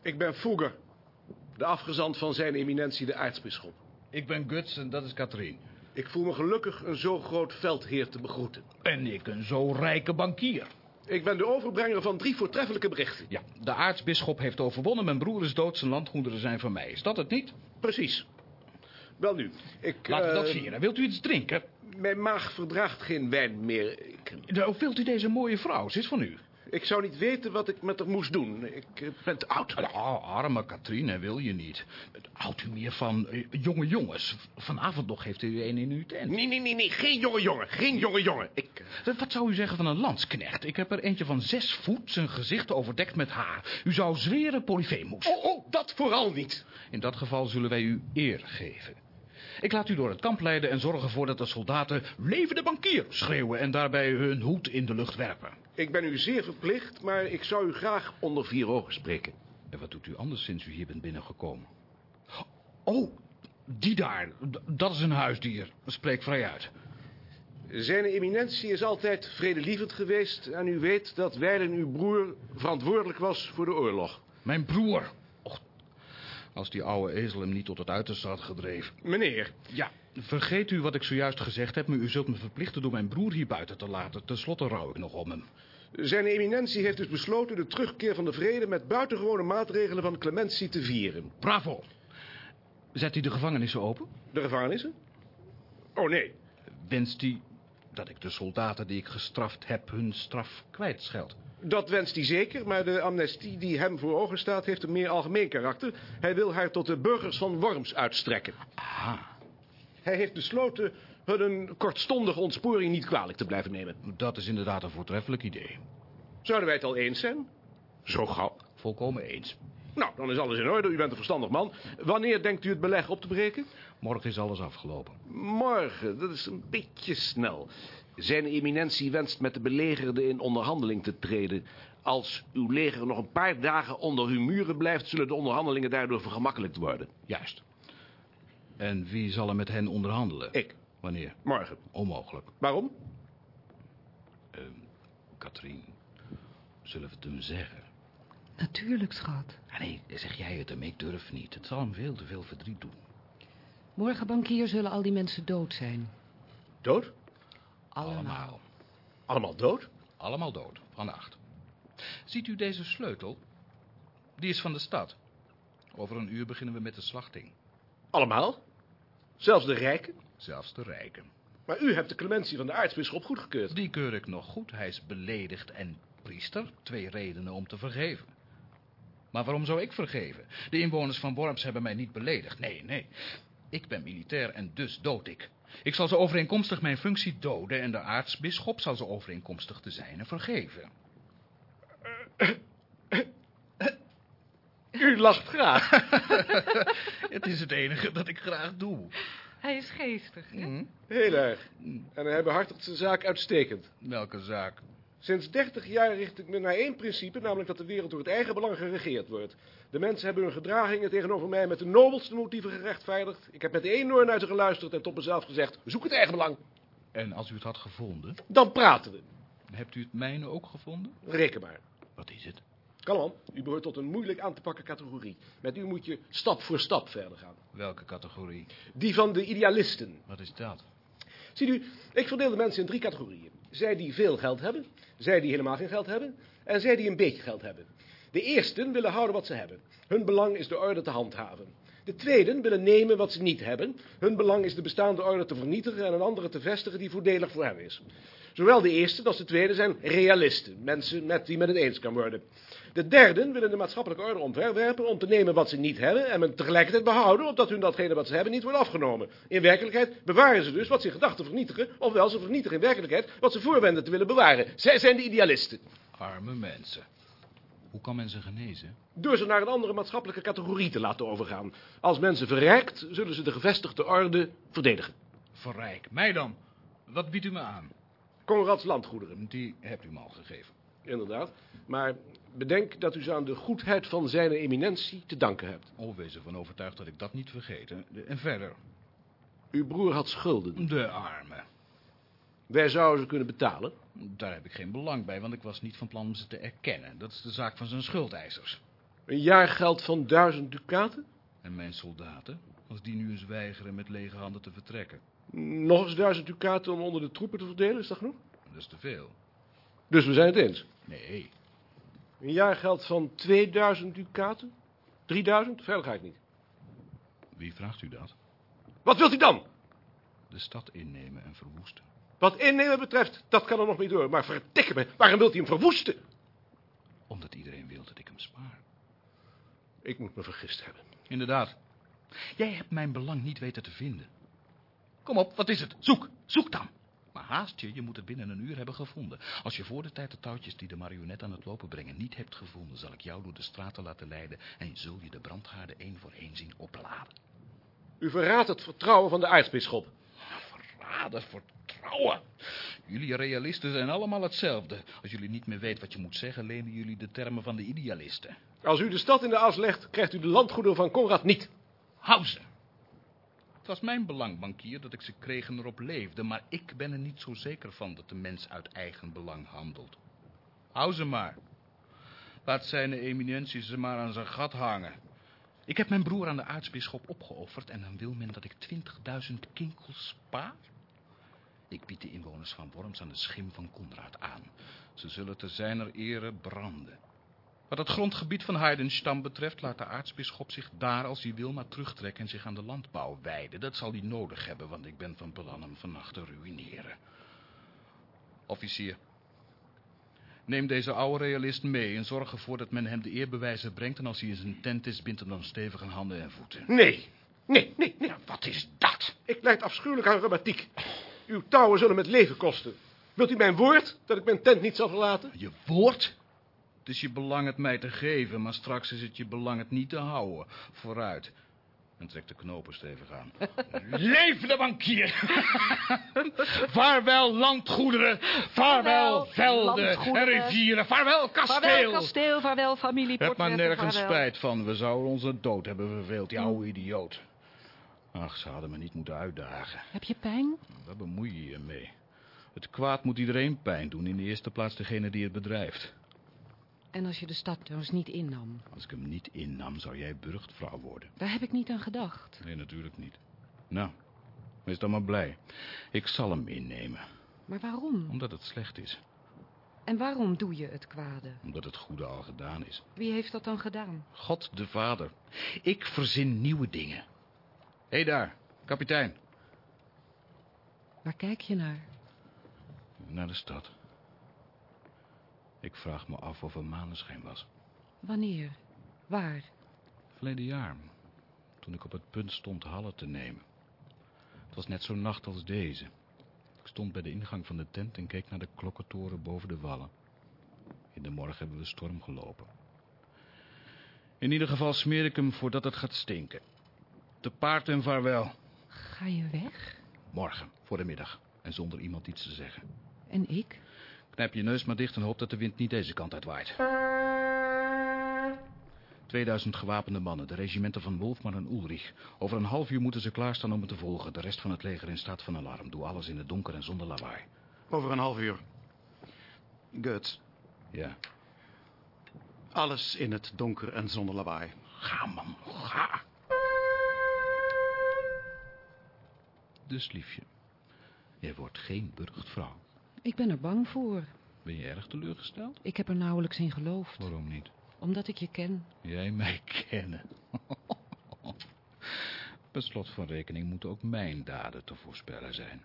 Ik ben Fugger, de afgezant van zijn eminentie de aartsbisschop. Ik ben Guts en dat is Katrien. Ik voel me gelukkig een zo groot veldheer te begroeten. En ik een zo rijke bankier. Ik ben de overbrenger van drie voortreffelijke berichten. Ja, de aartsbisschop heeft overwonnen. Mijn broer is dood, zijn landgoederen zijn van mij. Is dat het niet? Precies. Wel nu, ik... Laten we dat eh, vieren. Wilt u iets drinken? Mijn maag verdraagt geen wijn meer. Ik, Nou, wilt u deze mooie vrouw? Ze is van u. ik zou niet weten wat ik met haar moest doen. Ik eh, ben te oud. Ah, arme Katrien, wil je niet. Houdt u meer van eh, jonge jongens? Vanavond nog heeft u een in uw tent. Nee, nee, nee, nee. Geen jonge jongen. Geen jonge jongen. Ik... Eh, Wat zou u zeggen van een landsknecht? Ik heb er eentje van zes voet, zijn gezicht overdekt met haar. U zou zweren polyfemus. Oh, oh, dat vooral niet. In dat geval zullen wij u eer geven. Ik laat u door het kamp leiden en zorg ervoor dat de soldaten... Leven de bankier! schreeuwen en daarbij hun hoed in de lucht werpen. Ik ben u zeer verplicht, maar ik zou u graag onder vier ogen spreken. En wat doet u anders sinds u hier bent binnengekomen? Oh, die daar. D- dat is een huisdier. Spreek vrij uit. Zijn eminentie is altijd vredelievend geweest... en u weet dat wijlen uw broer verantwoordelijk was voor de oorlog. Mijn broer. Als die oude ezel hem niet tot het uiterste had gedreven. Meneer, Ja, vergeet u wat ik zojuist gezegd heb... maar u zult me verplichten door mijn broer hier buiten te laten. Ten slotte rouw ik nog om hem. zijn eminentie heeft dus besloten... de terugkeer van de vrede met buitengewone maatregelen van clementie te vieren. Bravo. Zet u de gevangenissen open? De gevangenissen? Oh, nee. Wenst u dat ik de soldaten die ik gestraft heb... hun straf kwijtscheld? Dat wenst hij zeker, maar de amnestie die hem voor ogen staat... heeft een meer algemeen karakter. Hij wil haar tot de burgers van Worms uitstrekken. Ah, Hij heeft besloten hun een kortstondige ontsporing niet kwalijk te blijven nemen. dat is inderdaad een voortreffelijk idee. Zouden wij het al eens zijn? Zo gauw. Volkomen eens. Nou, dan is alles in orde. U bent een verstandig man. Wanneer denkt u het beleg op te breken? Morgen is alles afgelopen. Morgen, dat is een beetje snel. Zijn eminentie wenst met de belegerden in onderhandeling te treden. Als uw leger nog een paar dagen onder uw muren blijft... zullen de onderhandelingen daardoor vergemakkelijkt worden. Juist. En wie zal er met hen onderhandelen? Ik. Wanneer? Morgen. Onmogelijk. Waarom? Ehm, Katrien, zullen we het hem zeggen? Natuurlijk, schat. Ah, nee, zeg jij het hem. Ik durf niet. Het zal hem veel te veel verdriet doen. Morgen, bankier, zullen al die mensen dood zijn. Dood? Allemaal. Allemaal dood? Allemaal dood. Vannacht. Ziet u deze sleutel? Die is van de stad. Over een uur beginnen we met de slachting. Allemaal? Zelfs de rijken? Zelfs de rijken. Maar u hebt de clementie van de aartsbisschop goedgekeurd. Die keur ik nog goed. Hij is beledigd en priester. Twee redenen om te vergeven. Maar waarom zou ik vergeven? De inwoners van Worms hebben mij niet beledigd. Nee, nee. Ik ben militair en dus dood ik. Ik zal ze overeenkomstig mijn functie doden... en de aartsbisschop zal ze overeenkomstig te zijne vergeven. U lacht graag. Het is het enige dat ik graag doe. Hij is geestig, hè? Heel erg. En hij behartigt zijn zaak uitstekend. Welke zaak? Sinds 30 jaar richt ik me naar één principe, namelijk dat de wereld door het eigen belang geregeerd wordt. De mensen hebben hun gedragingen tegenover mij met de nobelste motieven gerechtvaardigd. Ik heb met één oor naar ze geluisterd en tot mezelf gezegd, zoek het eigen belang. En als u het had gevonden, Dan praten we. hebt u het mijne ook gevonden? Reken maar. Wat is het? Kalman, u behoort tot een moeilijk aan te pakken categorie. Met u moet je stap voor stap verder gaan. Welke categorie? Die van de idealisten. Wat is dat? Ziet u, ik verdeel de mensen in drie categorieën. Zij die veel geld hebben, zij die helemaal geen geld hebben en zij die een beetje geld hebben. De eersten willen houden wat ze hebben. Hun belang is de orde te handhaven. De tweeden willen nemen wat ze niet hebben. Hun belang is de bestaande orde te vernietigen en een andere te vestigen die voordelig voor hen is. Zowel de eerste als de tweede zijn realisten, mensen met wie men het eens kan worden. De derden willen de maatschappelijke orde omverwerpen om te nemen wat ze niet hebben en men tegelijkertijd behouden, opdat hun datgene wat ze hebben niet wordt afgenomen. In werkelijkheid bewaren ze dus wat ze in gedachten vernietigen, ofwel ze vernietigen in werkelijkheid wat ze voorwenden te willen bewaren. Zij zijn de idealisten. Arme mensen. Hoe kan men ze genezen? Door ze naar een andere maatschappelijke categorie te laten overgaan. Als mensen verrijkt, zullen ze de gevestigde orde verdedigen. Verrijk. Mij dan. Wat biedt u me aan? Conrads landgoederen. Die hebt u me al gegeven. Inderdaad. Maar bedenk dat u ze aan de goedheid van zijn eminentie te danken hebt. Oh, wees ervan overtuigd dat ik dat niet vergeten. En verder. Uw broer had schulden. De arme. Wij zouden ze kunnen betalen. Daar heb ik geen belang bij, want ik was niet van plan om ze te erkennen. Dat is de zaak van zijn schuldeisers. Een jaargeld van duizend ducaten? En mijn soldaten, als die nu eens weigeren met lege handen te vertrekken. Nog eens duizend ducaten om onder de troepen te verdelen, is dat genoeg? Dat is te veel. Dus we zijn het eens. Nee. Een jaargeld van 2000 ducaten? 3000? Verder ga ik niet. Wie vraagt u dat? Wat wilt u dan? De stad innemen en verwoesten. Wat innemen betreft, dat kan er nog mee door. Maar vertikken me, waarom wilt u hem verwoesten? Omdat iedereen wil dat ik hem spaar. Ik moet me vergist hebben. Inderdaad. Jij hebt mijn belang niet weten te vinden. Kom op, wat is het? Zoek, zoek dan. Maar haast je, je moet het binnen een uur hebben gevonden. Als je voor de tijd de touwtjes die de marionet aan het lopen brengen niet hebt gevonden... zal ik jou door de straten laten leiden... en zul je de brandhaarden één voor één zien opladen. U verraadt het vertrouwen van de aartsbisschop. Verraden, vertrouwen. Jullie realisten zijn allemaal hetzelfde. Als jullie niet meer weten wat je moet zeggen... lenen jullie de termen van de idealisten. Als u de stad in de as legt, krijgt u de landgoederen van Conrad niet. Hou ze. Het was mijn belang, bankier, dat ik ze kreeg en erop leefde... maar ik ben er niet zo zeker van dat de mens uit eigen belang handelt. Hou ze maar. Laat zijn eminentie ze maar aan zijn gat hangen. Ik heb mijn broer aan de aartsbisschop opgeofferd... en dan wil men dat ik 20.000 kinkels spaar? Ik bied de inwoners van Worms aan de schim van Konrad aan. Ze zullen te zijner ere branden. Wat het grondgebied van Heidenstam betreft... laat de aartsbisschop zich daar als hij wil maar terugtrekken... en zich aan de landbouw wijden. Dat zal hij nodig hebben, want ik ben van plan hem vannacht te ruïneren. Officier, neem deze oude realist mee... en zorg ervoor dat men hem de eerbewijzen brengt... en als hij in zijn tent is, bindt hem dan stevig aan handen en voeten. Nee, nee, nee, nee. Wat is dat? Ik leid afschuwelijk aan rheumatiek. Uw touwen zullen met leven kosten. Wilt u mijn woord dat ik mijn tent niet zal verlaten? Je woord? Het is je belang het mij te geven, maar straks is het je belang het niet te houden. Vooruit. En trek de knopen stevig aan. Leef de bankier! vaarwel landgoederen, vaarwel velden en rivieren, vaarwel kasteel. Vaarwel kasteel, vaarwel familie, Heb maar nergens vaarwel. spijt van. We zouden onze dood hebben verveeld, die oude idioot. Ach, ze hadden me niet moeten uitdagen. Heb je pijn? Waar bemoei je je mee? Het kwaad moet iedereen pijn doen. In de eerste plaats degene die het bedrijft. En als je de stad trouwens niet innam? Als ik hem niet innam, zou jij burchtvrouw worden. Daar heb ik niet aan gedacht. Nee, natuurlijk niet. Nou, wees dan maar blij. Ik zal hem innemen. Maar waarom? Omdat het slecht is. En waarom doe je het kwade? Omdat het goede al gedaan is. Wie heeft dat dan gedaan? God de Vader. Ik verzin nieuwe dingen. Hé daar, kapitein. Waar kijk je naar? Naar de stad. Ik vraag me af of er maneschijn was. Wanneer? Waar? Verleden jaar, toen ik op het punt stond Halle te nemen. Het was net zo'n nacht als deze. Ik stond bij de ingang van de tent en keek naar de klokkentoren boven de wallen. In de morgen hebben we storm gelopen. In ieder geval smeer ik hem voordat het gaat stinken. Te paard en vaarwel. Ga je weg? Morgen, voor de middag. En zonder iemand iets te zeggen. En ik? Knijp je neus maar dicht en hoop dat de wind niet deze kant uit waait. 2000 gewapende mannen, de regimenten van Wolfman en Ulrich. Over een half uur moeten ze klaarstaan om me te volgen. De rest van het leger in staat van alarm. Doe alles in het donker en zonder lawaai. Over een half uur. Guts, Ja. alles in het donker en zonder lawaai. Ga, man, ga. Dus, liefje, jij wordt geen burchtvrouw. Ik ben er bang voor. Ben je erg teleurgesteld? Ik heb er nauwelijks in geloofd. Waarom niet? Omdat ik je ken. Jij mij kennen. Per slot van rekening moeten ook mijn daden te voorspellen zijn.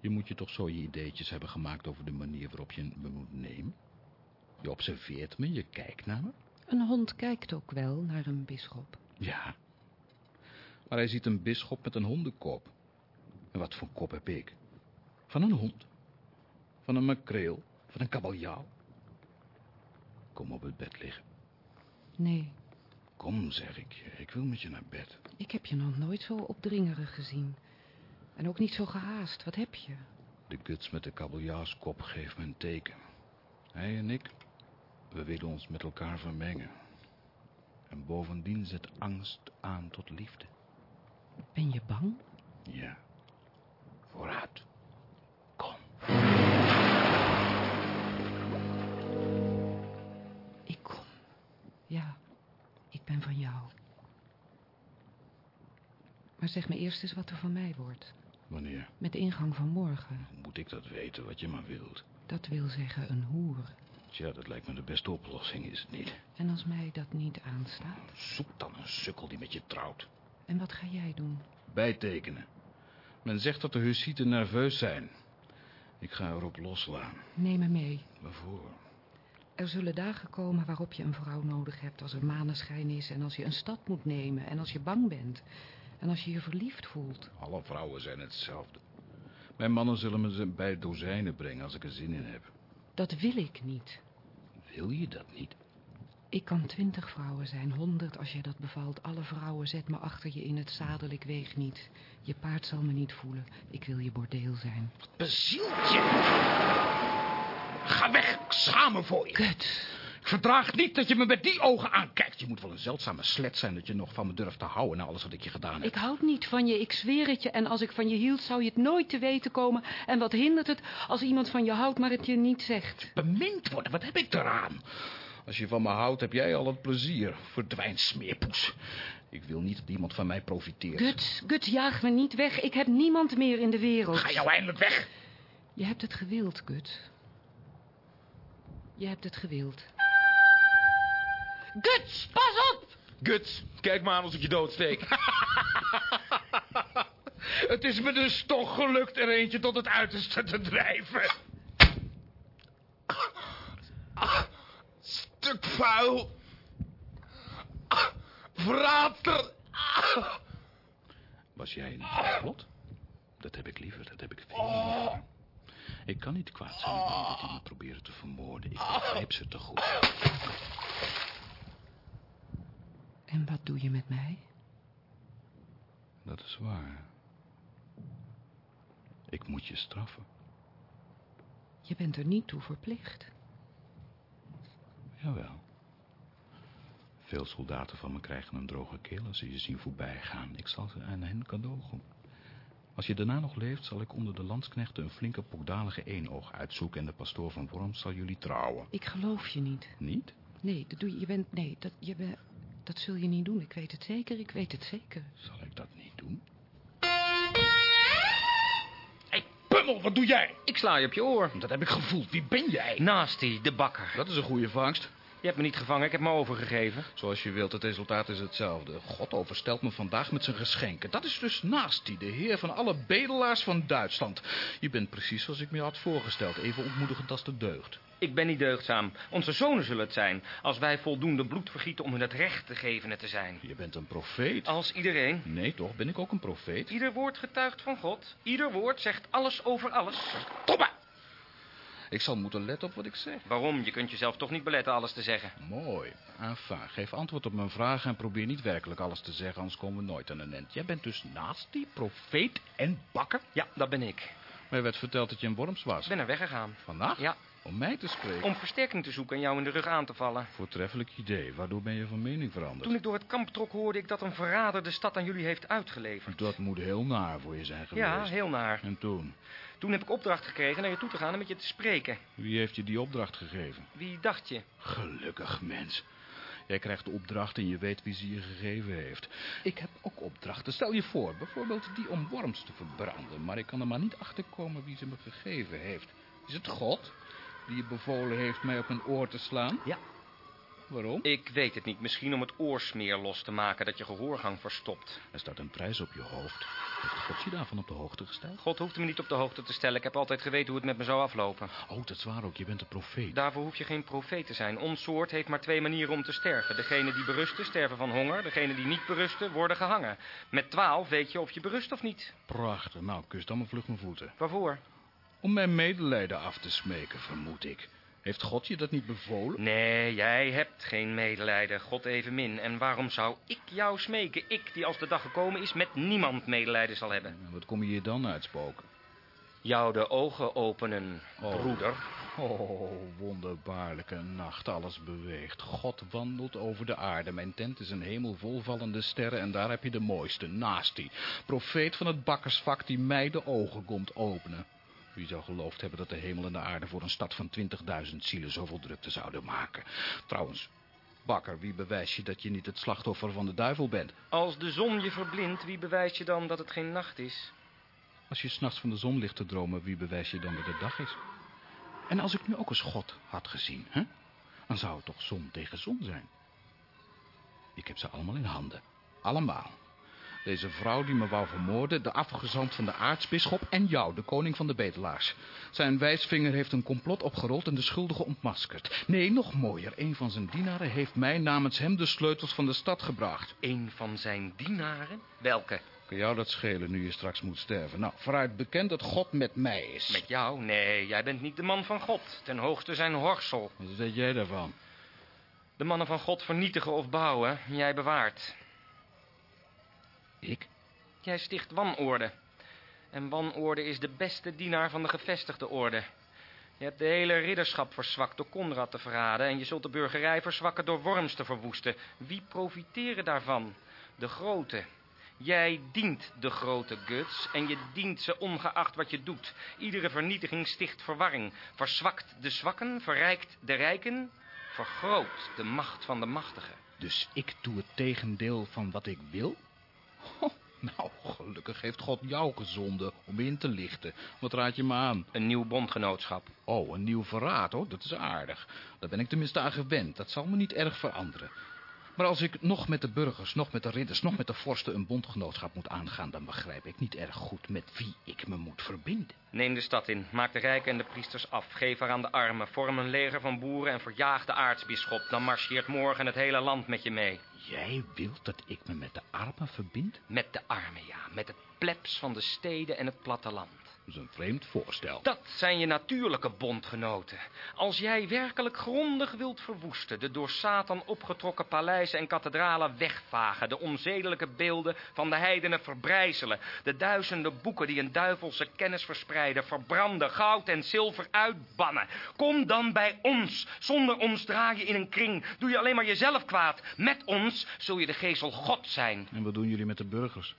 Je moet je toch zo je ideetjes hebben gemaakt over de manier waarop je me moet nemen? Je observeert me, je kijkt naar me. Een hond kijkt ook wel naar een bisschop. Ja. Maar hij ziet een bisschop met een hondenkop. En wat voor kop heb ik? Van een hond. Van een makreel. Van een kabeljauw. Kom op het bed liggen. Nee, Kom, zeg ik je. Ik wil met je naar bed. ik heb je nog nooit zo opdringerig gezien. En ook niet zo gehaast. Wat heb je? De guts met de kabeljauwskop geeft me een teken. Hij en ik, we willen ons met elkaar vermengen. En bovendien zet angst aan tot liefde. Ben je bang? Ja. Vooruit. en van jou. Maar zeg me eerst eens wat er van mij wordt. Wanneer? Met de ingang van morgen. Moet ik dat weten, wat je maar wilt? Dat wil zeggen een hoer. Tja, dat lijkt me de beste oplossing, is het niet? En als mij dat niet aanstaat? Zoek dan een sukkel die met je trouwt. En wat ga jij doen? Bijtekenen. Men zegt dat de Hussieten nerveus zijn. Ik ga erop loslaan. Neem me mee. Waarvoor? Er zullen dagen komen waarop je een vrouw nodig hebt als er maneschijn is... en als je een stad moet nemen en als je bang bent... en als je je verliefd voelt. Alle vrouwen zijn hetzelfde. Mijn mannen zullen me ze bij dozijnen brengen als ik er zin in heb. Dat wil ik niet. Wil je dat niet? Ik kan twintig vrouwen zijn, honderd als je dat bevalt. Alle vrouwen, zet me achter je in het zadel, ik weeg niet. Je paard zal me niet voelen, ik wil je bordeel zijn. Bezielt je! Ga weg, me voor je. Kut. Ik verdraag niet dat je me met die ogen aankijkt. Je moet wel een zeldzame slet zijn dat je nog van me durft te houden... na alles wat ik je gedaan heb. Ik houd niet van je, ik zweer het je. En als ik van je hield, zou je het nooit te weten komen. En wat hindert het als iemand van je houdt, maar het je niet zegt? Bemind worden, wat heb ik eraan? Als je van me houdt, heb jij al het plezier. Verdwijn, smeerpoes. Ik wil niet dat iemand van mij profiteert. Guts, Guts, jaag me niet weg. Ik heb niemand meer in de wereld. Ga jou eindelijk weg. Je hebt het gewild, Guts. Je hebt het gewild. Guts, pas op! Guts, kijk maar aan als ik je doodsteek. Het is me dus toch gelukt er eentje tot het uiterste te drijven. Stuk vuil. Vrater. Was jij niet vlot? Dat heb ik liever, dat heb ik veel liever. Ik kan niet kwaad zijn om dat die me proberen te vermoorden. Ik begrijp ze te goed. En wat doe je met mij? Dat is waar. Ik moet je straffen. Je bent er niet toe verplicht. Jawel. Veel soldaten van me krijgen een droge keel als ze je zien voorbijgaan. Ik zal ze aan hen cadeau doen. Als je daarna nog leeft, zal ik onder de landsknechten een flinke pokdalige eenoog uitzoeken... en de pastoor van Worms zal jullie trouwen. Ik geloof je niet. Niet? Nee, dat doe je. Je bent. Nee, dat, je bent, dat zul je niet doen. Ik weet het zeker, ik weet het zeker. Zal ik dat niet doen? Pummel, wat doe jij? Ik sla je op je oor. Dat heb ik gevoeld. Wie ben jij? Nasty, de bakker. Dat is een goede vangst. Je hebt me niet gevangen, ik heb me overgegeven. Zoals je wilt, het resultaat is hetzelfde. God overstelt me vandaag met zijn geschenken. Dat is dus Nasty, de heer van alle bedelaars van Duitsland. Je bent precies zoals ik me had voorgesteld. Even ontmoedigend als de deugd. Ik ben niet deugdzaam. Onze zonen zullen het zijn. Als wij voldoende bloed vergieten om hun het recht te geven het te zijn. Je bent een profeet. Als iedereen. Nee, toch? Ben ik ook een profeet? Ieder woord getuigt van God. Ieder woord zegt alles over alles. Tomme! Ik zal moeten letten op wat ik zeg. Waarom? Je kunt jezelf toch niet beletten alles te zeggen. Mooi. Enfin, geef antwoord op mijn vragen en probeer niet werkelijk alles te zeggen, anders komen we nooit aan een end. Jij bent dus naast die profeet en bakker? Ja, dat ben ik. Mij werd verteld dat je in Worms was. Ik ben er weggegaan. Vannacht? Ja. Om mij te spreken? Om versterking te zoeken en jou in de rug aan te vallen. Voortreffelijk idee. Waardoor ben je van mening veranderd? Toen ik door het kamp trok hoorde ik dat een verrader de stad aan jullie heeft uitgeleverd. Dat moet heel naar voor je zijn geweest. Ja, heel naar. En toen? Toen heb ik opdracht gekregen naar je toe te gaan en met je te spreken. Wie heeft je die opdracht gegeven? Wie dacht je? Gelukkig mens. Jij krijgt de opdracht en je weet wie ze je gegeven heeft. Ik heb ook opdrachten. Stel je voor, bijvoorbeeld die om worms te verbranden. Maar ik kan er maar niet achter komen wie ze me gegeven heeft. Is het God die je bevolen heeft mij op een oor te slaan? Ja. Waarom? Ik weet het niet. Misschien om het oorsmeer los te maken dat je gehoorgang verstopt. Er staat een prijs op je hoofd. Heeft God je daarvan op de hoogte gesteld? God hoefde me niet op de hoogte te stellen. Ik heb altijd geweten hoe het met me zou aflopen. Oh, dat is waar ook. Je bent een profeet. Daarvoor hoef je geen profeet te zijn. Ons soort heeft maar twee manieren om te sterven. Degene die berusten, sterven van honger. Degene die niet berusten, worden gehangen. Met twaalf weet je of je berust of niet. Prachtig. Nou, kus dan maar vlug mijn voeten. Waarvoor? Om mijn medelijden af te smeken, vermoed ik. Heeft God je dat niet bevolen? Nee, jij hebt geen medelijden, God evenmin. En waarom zou ik jou smeken? Ik, die als de dag gekomen is, met niemand medelijden zal hebben. En wat kom je hier dan uitspoken? Jou de ogen openen, Oh. broeder. Oh, wonderbaarlijke nacht, alles beweegt. God wandelt over de aarde. Mijn tent is een hemel vol vallende sterren en daar heb je de mooiste, Nasty. Profeet van het bakkersvak die mij de ogen komt openen. Wie zou geloofd hebben dat de hemel en de aarde voor een stad van 20.000 zielen zoveel drukte zouden maken? Trouwens, Bakker, wie bewijst je dat je niet het slachtoffer van de duivel bent? Als de zon je verblindt, wie bewijst je dan dat het geen nacht is? Als je s'nachts van de zon ligt te dromen, wie bewijst je dan dat het dag is? En als ik nu ook eens God had gezien, hè? dan zou het toch zon tegen zon zijn. Ik heb ze allemaal in handen. Allemaal. Deze vrouw die me wou vermoorden, de afgezant van de aartsbisschop en jou, de koning van de bedelaars. Zijn wijsvinger heeft een complot opgerold en de schuldige ontmaskerd. Nee, nog mooier, een van zijn dienaren heeft mij namens hem de sleutels van de stad gebracht. Een van zijn dienaren? Welke? Kan jou dat schelen nu je straks moet sterven? Nou, vooruit bekend dat God met mij is. Met jou? Nee, jij bent niet de man van God. Ten hoogste zijn horsel. Wat weet jij daarvan? De mannen van God vernietigen of bouwen, jij bewaart. Ik? Jij sticht wanorde. En wanorde is de beste dienaar van de gevestigde orde. Je hebt de hele ridderschap verzwakt door Conrad te verraden... en je zult de burgerij verzwakken door Worms te verwoesten. Wie profiteren daarvan? De grote. Jij dient de grote guts en je dient ze ongeacht wat je doet. Iedere vernietiging sticht verwarring. Verzwakt de zwakken, verrijkt de rijken... vergroot de macht van de machtigen. Dus ik doe het tegendeel van wat ik wil? Oh, nou, gelukkig heeft God jou gezonden om in te lichten. Wat raad je me aan? Een nieuw bondgenootschap. Oh, een nieuw verraad, hoor. Dat is aardig. Daar ben ik tenminste aan gewend. Dat zal me niet erg veranderen. Maar als ik nog met de burgers, nog met de ridders, nog met de vorsten een bondgenootschap moet aangaan... dan begrijp ik niet erg goed met wie ik me moet verbinden. Neem de stad in, maak de rijken en de priesters af, geef haar aan de armen... vorm een leger van boeren en verjaag de aartsbisschop. Dan marcheert morgen het hele land met je mee. Jij wilt dat ik me met de armen verbind? Met de armen, ja. Met het plebs van de steden en het platteland. Dat is een vreemd voorstel. Dat zijn je natuurlijke bondgenoten. Als jij werkelijk grondig wilt verwoesten... de door Satan opgetrokken paleizen en kathedralen wegvagen... de onzedelijke beelden van de heidenen verbrijzelen... de duizenden boeken die een duivelse kennis verspreiden... verbranden, goud en zilver uitbannen. Kom dan bij ons. Zonder ons draai je in een kring. Doe je alleen maar jezelf kwaad. Met ons zul je de gezel God zijn. En wat doen jullie met de burgers?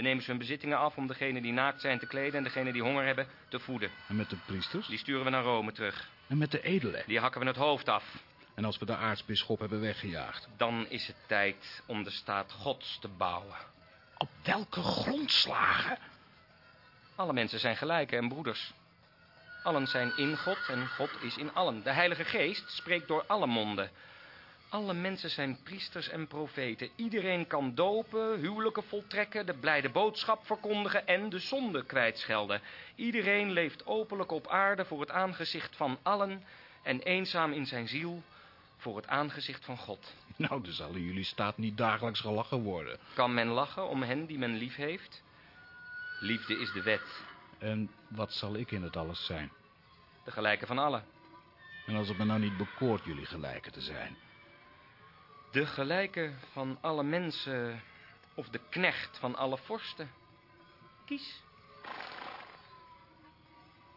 We nemen ze hun bezittingen af om degenen die naakt zijn te kleden... en degenen die honger hebben te voeden. En met de priesters? Die sturen we naar Rome terug. En met de edelen? Die hakken we het hoofd af. En als we de aartsbisschop hebben weggejaagd? Dan is het tijd om de staat gods te bouwen. Op welke grondslagen? Alle mensen zijn gelijken en broeders. Allen zijn in God en God is in allen. De Heilige Geest spreekt door alle monden. Alle mensen zijn priesters en profeten. Iedereen kan dopen, huwelijken voltrekken, de blijde boodschap verkondigen en de zonde kwijtschelden. Iedereen leeft openlijk op aarde voor het aangezicht van allen en eenzaam in zijn ziel voor het aangezicht van God. Nou, zal in jullie staat niet dagelijks gelachen worden. Kan men lachen om hen die men lief heeft? Liefde is de wet. En wat zal ik in het alles zijn? De gelijke van allen. En als het me nou niet bekoort jullie gelijken te zijn? De gelijke van alle mensen of de knecht van alle vorsten. Kies.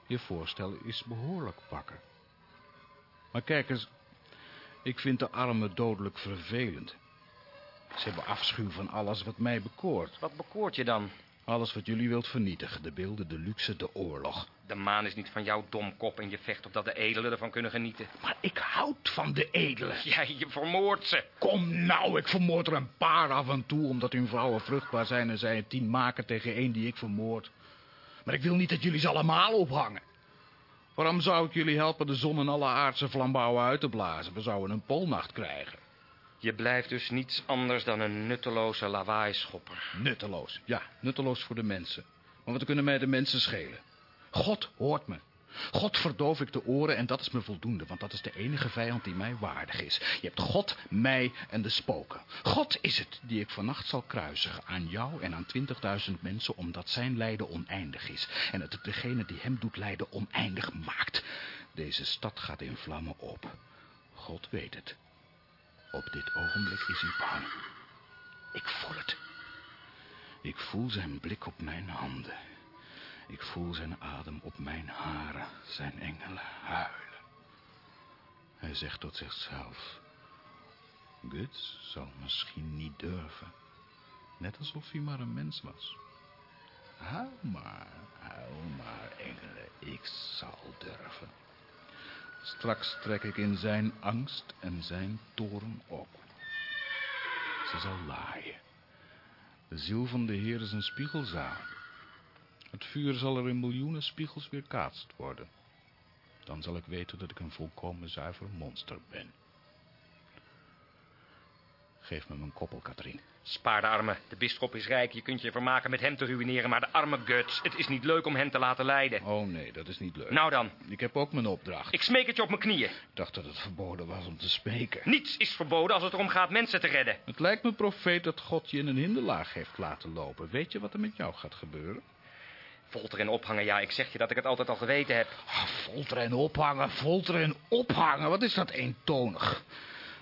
Je voorstel is behoorlijk pakken. Maar kijk eens, ik vind de armen dodelijk vervelend. Ze hebben afschuw van alles wat mij bekoort. Wat bekoort je dan? Alles wat jullie wilt vernietigen. De beelden, de luxe, de oorlog. De maan is niet van jouw domkop en je vecht opdat de edelen ervan kunnen genieten. Maar ik houd van de edelen. Jij, je vermoordt ze. Kom nou, ik vermoord er een paar af en toe... omdat hun vrouwen vruchtbaar zijn en zij het tien maken tegen één die ik vermoord. Maar ik wil niet dat jullie ze allemaal ophangen. Waarom zou ik jullie helpen de zon en alle aardse flambouwen uit te blazen? We zouden een poolnacht krijgen. Je blijft dus niets anders dan een nutteloze lawaaischopper. Nutteloos, ja, nutteloos voor de mensen. Maar wat kunnen mij de mensen schelen? God hoort me. God verdoof ik de oren en dat is me voldoende, want dat is de enige vijand die mij waardig is. Je hebt God, mij en de spoken. God is het die ik vannacht zal kruisigen aan jou en aan twintigduizend mensen, omdat zijn lijden oneindig is. En het degene die hem doet lijden oneindig maakt. Deze stad gaat in vlammen op. God weet het. Op dit ogenblik is hij bang. Ik voel het. Ik voel zijn blik op mijn handen. Ik voel zijn adem op mijn haren, zijn engelen huilen. Hij zegt tot zichzelf... Guts zal misschien niet durven. Net alsof hij maar een mens was. Huil maar, huil maar, engelen, ik zal durven. Straks trek ik in zijn angst en zijn toren op. Ze zal laaien. De ziel van de Heer is een spiegelzaal. Het vuur zal er in miljoenen spiegels weerkaatst worden. Dan zal ik weten dat ik een volkomen zuiver monster ben. Geef me mijn koppel, Katrien. Spaar de armen. De bisschop is rijk. Je kunt je vermaken met hem te ruïneren. Maar de arme Guts, het is niet leuk om hem te laten lijden. Oh nee, dat is niet leuk. Nou dan. Ik heb ook mijn opdracht. Ik smeek het je op mijn knieën. Ik dacht dat het verboden was om te smeken. Niets is verboden als het erom gaat mensen te redden. Het lijkt me, profeet, dat God je in een hinderlaag heeft laten lopen. Weet je wat er met jou gaat gebeuren? Folter en ophangen, ja. Ik zeg je dat ik het altijd al geweten heb. Oh, folter en ophangen, folter en ophangen. Wat is dat eentonig?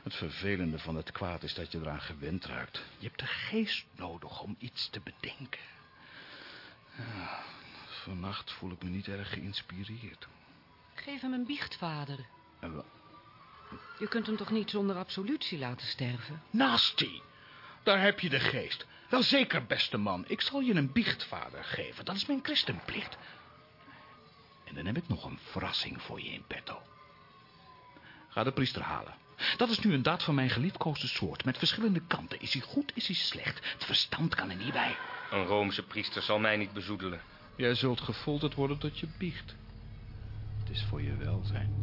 Het vervelende van het kwaad is dat je eraan gewend raakt. Je hebt de geest nodig om iets te bedenken. Ja, vannacht voel ik me niet erg geïnspireerd. Geef hem een biecht, vader. En wel- Je kunt hem toch niet zonder absolutie laten sterven? Nasty, daar heb je de geest. Wel zeker, beste man. Ik zal je een biechtvader geven. Dat is mijn christenplicht. En dan heb ik nog een verrassing voor je in petto. Ga de priester halen. Dat is nu een daad van mijn geliefkoosde soort. Met verschillende kanten. Is hij goed, is hij slecht. Het verstand kan er niet bij. Een Roomse priester zal mij niet bezoedelen. Jij zult gefolterd worden tot je biecht. Het is voor je welzijn.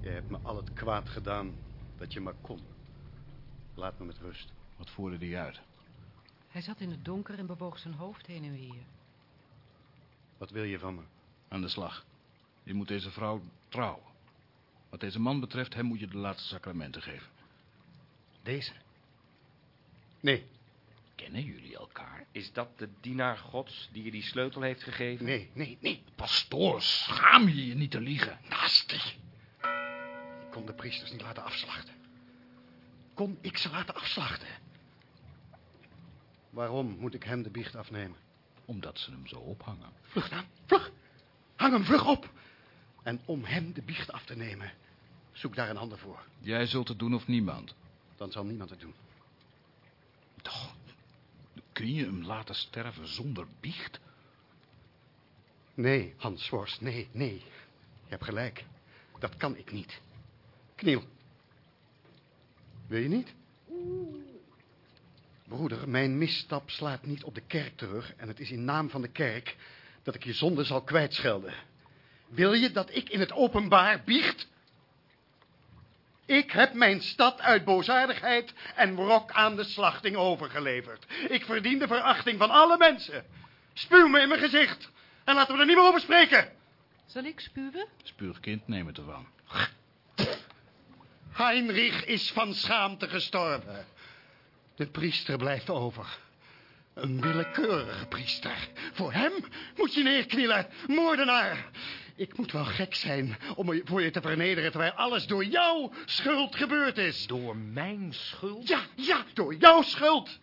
Je hebt me al het kwaad gedaan dat je maar kon. Laat me met rust. Wat voerde die uit? Hij zat in het donker en bewoog zijn hoofd heen en weer. Wat wil je van me? Aan de slag. Je moet deze vrouw trouwen. Wat deze man betreft, hem moet je de laatste sacramenten geven. Deze? Nee. Kennen jullie elkaar? Is dat de dienaar gods die je die sleutel heeft gegeven? Nee, nee, nee. Pastoor, schaam je je niet te liegen. Nasty. Ik kon de priesters niet laten afslachten. Kon ik ze laten afslachten? Waarom moet ik hem de biecht afnemen? Omdat ze hem zo ophangen. Vlug dan, vlug. Hang hem vlug op. En om hem de biecht af te nemen, zoek daar een ander voor. Jij zult het doen of niemand. Dan zal niemand het doen. Toch, kun je hem laten sterven zonder biecht? Nee, Hans Worst, nee, nee. Je hebt gelijk. Dat kan ik niet. Kniel. Wil je niet? Broeder, mijn misstap slaat niet op de kerk terug... en het is in naam van de kerk dat ik je zonde zal kwijtschelden. Wil je dat ik in het openbaar biecht? Ik heb mijn stad uit boosaardigheid en wrok aan de slachting overgeleverd. Ik verdien de verachting van alle mensen. Spuw me in mijn gezicht en laten we er niet meer over spreken. Zal ik spuwen? Spuugkind, neem het ervan. Heinrich is van schaamte gestorven. De priester blijft over. Een willekeurige priester. Voor hem moet je neerknielen, moordenaar. Ik moet wel gek zijn om voor je te vernederen... terwijl alles door jouw schuld gebeurd is. Door mijn schuld? Ja, ja, door jouw schuld.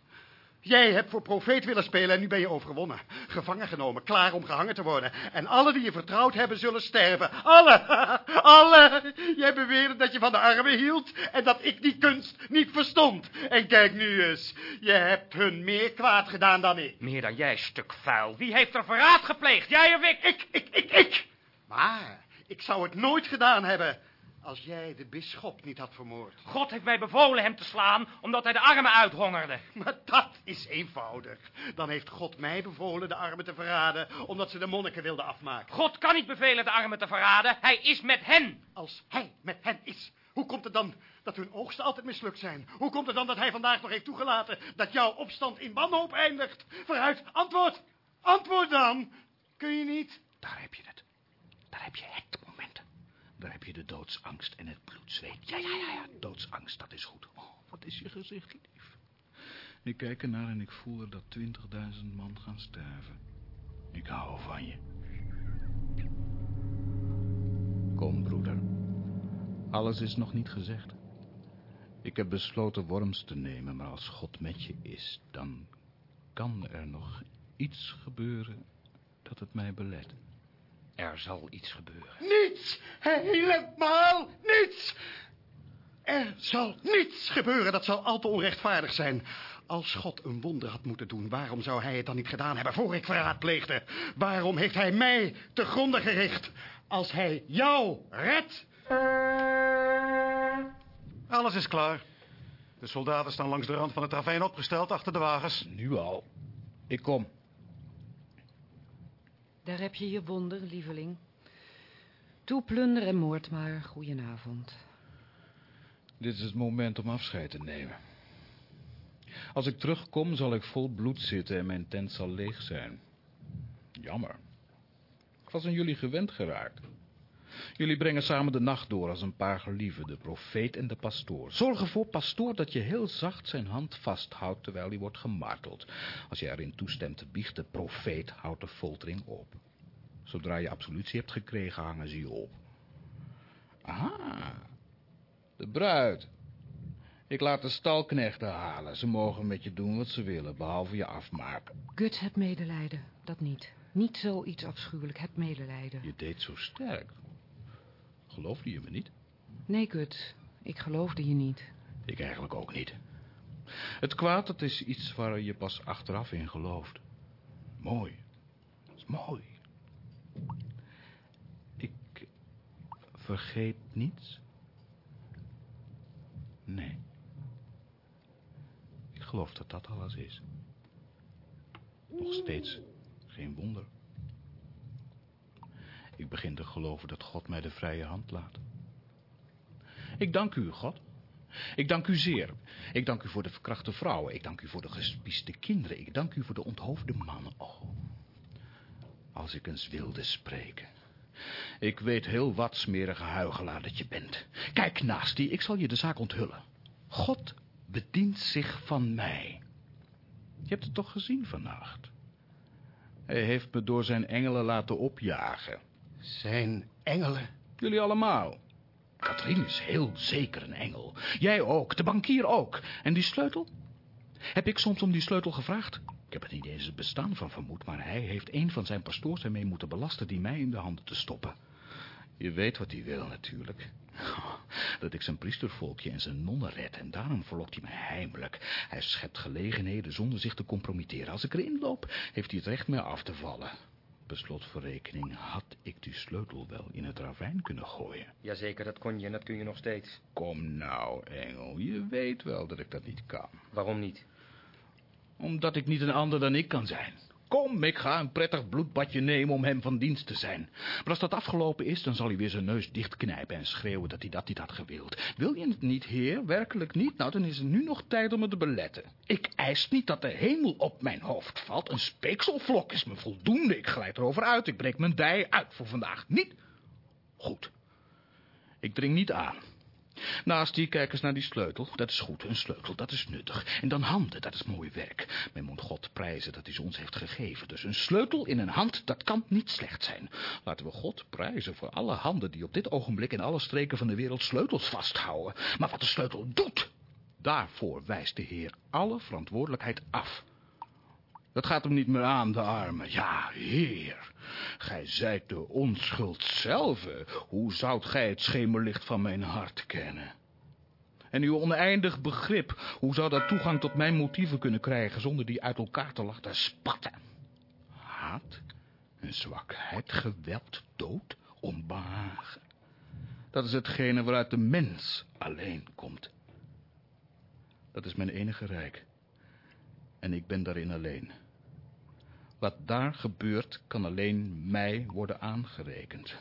Jij hebt voor profeet willen spelen en nu ben je overwonnen. Gevangen genomen, klaar om gehangen te worden. En alle die je vertrouwd hebben zullen sterven. Alle, alle. Jij beweerde dat je van de armen hield en dat ik die kunst niet verstond. En kijk nu eens, je hebt hun meer kwaad gedaan dan ik. Meer dan jij, stuk vuil. Wie heeft er verraad gepleegd? Jij of ik? Ik, ik, ik, ik. Maar ik zou het nooit gedaan hebben als jij de bisschop niet had vermoord. God heeft mij bevolen hem te slaan, omdat hij de armen uithongerde. Maar dat is eenvoudig. Dan heeft God mij bevolen de armen te verraden, omdat ze de monniken wilden afmaken. God kan niet bevelen de armen te verraden. Hij is met hen. Als hij met hen is, hoe komt het dan dat hun oogsten altijd mislukt zijn? Hoe komt het dan dat hij vandaag nog heeft toegelaten dat jouw opstand in wanhoop eindigt? Vooruit, antwoord! Antwoord dan! Kun je niet? Daar heb je het. Daar heb je het. Daar heb je de doodsangst en het bloedzweet. Ja, ja, ja, ja. Doodsangst, dat is goed. Oh, wat is je gezicht lief. Ik kijk ernaar en ik voel er dat 20.000 man gaan sterven. Ik hou van je. Kom, broeder. Alles is nog niet gezegd. Ik heb besloten worms te nemen, maar als God met je is, dan kan er nog iets gebeuren dat het mij belet. Er zal iets gebeuren. Niets! Helemaal niets! Er zal niets gebeuren, dat zal al te onrechtvaardig zijn. Als God een wonder had moeten doen, waarom zou hij het dan niet gedaan hebben voor ik verraad pleegde? Waarom heeft hij mij te gronden gericht? Als hij jou redt... Alles is klaar. De soldaten staan langs de rand van het ravijn opgesteld achter de wagens. Nu al. Ik kom. Daar heb je je wonder, lieveling. Toe plunder en moord maar. Goedenavond. Dit is het moment om afscheid te nemen. Als ik terugkom zal ik vol bloed zitten en mijn tent zal leeg zijn. Jammer. Ik was aan jullie gewend geraakt. Jullie brengen samen de nacht door als een paar gelieven, de profeet en de pastoor. Zorg ervoor, pastoor, dat je heel zacht zijn hand vasthoudt terwijl hij wordt gemarteld. Als je erin toestemt te biechten, profeet houdt de foltering op. Zodra je absolutie hebt gekregen, hangen ze je op. Aha, de bruid. Ik laat de stalknechten halen. Ze mogen met je doen wat ze willen, behalve je afmaken. Gut, heb medelijden. Dat niet. Niet zoiets afschuwelijk. Heb medelijden. Je deed zo sterk. Geloofde je me niet? Nee, Gut. Ik geloofde je niet. Ik eigenlijk ook niet. Het kwaad, dat is iets waar je pas achteraf in gelooft. Mooi. Dat is mooi. Ik vergeet niets. Nee. Ik geloof dat dat alles is. Nog steeds geen wonder. Ik begin te geloven dat God mij de vrije hand laat. Ik dank u, God. Ik dank u zeer. Ik dank u voor de verkrachte vrouwen. Ik dank u voor de gespieste kinderen. Ik dank u voor de onthoofde mannen. Oh, als ik eens wilde spreken. Ik weet heel wat, smerige huigelaar, dat je bent. Kijk naast die, ik zal je de zaak onthullen. God bedient zich van mij. Je hebt het toch gezien vannacht? Hij heeft me door zijn engelen laten opjagen. Zijn engelen? Jullie allemaal. Katrien is heel zeker een engel. Jij ook, de bankier ook. En die sleutel? Heb ik soms om die sleutel gevraagd? Ik heb het niet eens het bestaan van vermoed, maar hij heeft een van zijn pastoors ermee moeten belasten die mij in de handen te stoppen. Je weet wat hij wil natuurlijk. Dat ik zijn priestervolkje en zijn nonnen red en daarom verlokt hij me heimelijk. Hij schept gelegenheden zonder zich te compromitteren. Als ik erin loop, heeft hij het recht mij af te vallen. Beslot voor rekening had ik die sleutel wel in het ravijn kunnen gooien. Jazeker, dat kon je en dat kun je nog steeds. Kom nou, Engel, je weet wel dat ik dat niet kan. Waarom niet? Omdat ik niet een ander dan ik kan zijn. Kom, ik ga een prettig bloedbadje nemen om hem van dienst te zijn. Maar als dat afgelopen is, dan zal hij weer zijn neus dichtknijpen en schreeuwen dat hij dat niet had gewild. Wil je het niet, heer? Werkelijk niet? Nou, dan is het nu nog tijd om het te beletten. Ik eis niet dat de hemel op mijn hoofd valt. Een speekselvlok is me voldoende. Ik glijd erover uit. Ik breek mijn dij uit voor vandaag. Niet? Goed. Ik dring niet aan. Naast die kijk eens naar die sleutel. Dat is goed, een sleutel, dat is nuttig. En dan handen, dat is mooi werk. Men moet God prijzen dat hij ze ons heeft gegeven. Dus een sleutel in een hand, dat kan niet slecht zijn. Laten we God prijzen voor alle handen die op dit ogenblik in alle streken van de wereld sleutels vasthouden. Maar wat de sleutel doet, daarvoor wijst de Heer alle verantwoordelijkheid af. Dat gaat hem niet meer aan, de arme. Ja, heer, gij zijt de onschuld zelf. Hoe zoudt gij het schemerlicht van mijn hart kennen? En uw oneindig begrip, hoe zou dat toegang tot mijn motieven kunnen krijgen... zonder die uit elkaar te laten spatten? Haat, zwakheid, geweld, dood, onbehagen. Dat is hetgene waaruit de mens alleen komt. Dat is mijn enige rijk. En ik ben daarin alleen. Wat daar gebeurt, kan alleen mij worden aangerekend.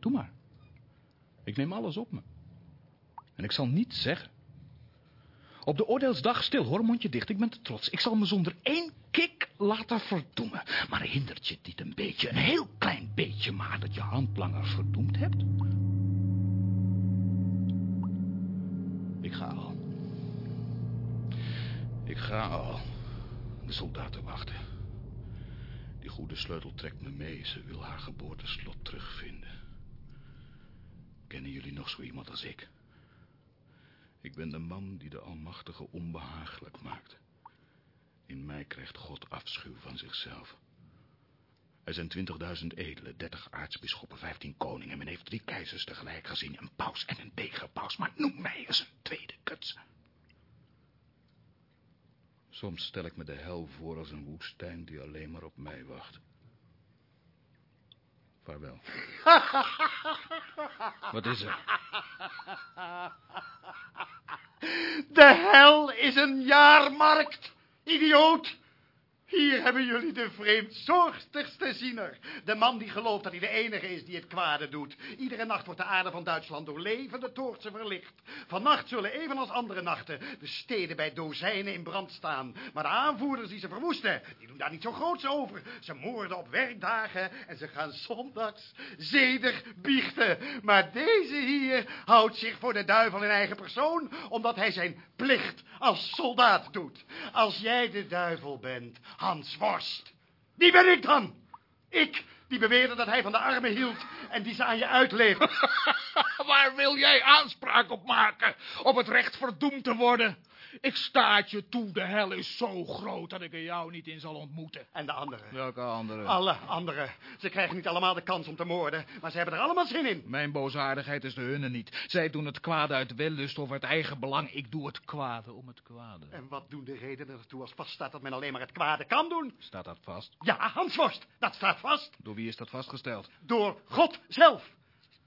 Doe maar. Ik neem alles op me. En ik zal niets zeggen. Op de oordeelsdag stil, hoor, mondje dicht. Ik ben te trots. Ik zal me zonder één kik laten verdoemen. Maar hindert je niet een beetje, een heel klein beetje maar, dat je handlanger verdoemd hebt? Ik ga al. Ik ga al. De soldaten wachten. Die goede sleutel trekt me mee. Ze wil haar geboorteslot terugvinden. Kennen jullie nog zo iemand als ik? Ik ben de man die de Almachtige onbehagelijk maakt. In mij krijgt God afschuw van zichzelf. Er zijn 20.000 edelen, 30 aartsbisschoppen, 15 koningen. Men heeft drie keizers tegelijk gezien, een paus en een tegenpaus. Maar noem mij eens een tweede kuts. Soms stel ik me de hel voor als een woestijn die alleen maar op mij wacht. Vaarwel. Wat is er? De hel is een jaarmarkt, idioot. Hier hebben jullie de vreemdsoortigste ziener. De man die gelooft dat hij de enige is die het kwade doet. Iedere nacht wordt de aarde van Duitsland door levende toortsen verlicht. Vannacht zullen evenals andere nachten de steden bij dozijnen in brand staan. Maar de aanvoerders die ze verwoesten, die doen daar niet zo groots over. Ze moorden op werkdagen en ze gaan zondags zedig biechten. Maar deze hier houdt zich voor de duivel in eigen persoon, omdat hij zijn plicht als soldaat doet. Als jij de duivel bent, Hans Worst. Wie ben ik dan? Ik, die beweerde dat hij van de armen hield en die ze aan je uitleeft. Waar wil jij aanspraak op maken? Op het recht verdoemd te worden? Ik sta het je toe, de hel is zo groot dat ik er jou niet in zal ontmoeten. En de anderen? Welke anderen? Alle anderen. Ze krijgen niet allemaal de kans om te moorden, maar ze hebben er allemaal zin in. Mijn boosaardigheid is de hunne niet. Zij doen het kwade uit wellust of uit eigen belang. Ik doe het kwade om het kwade. En wat doen de redenen ertoe als vaststaat dat men alleen maar het kwade kan doen? Staat dat vast? Ja, Hans Worst, dat staat vast. Door wie is dat vastgesteld? Door God zelf.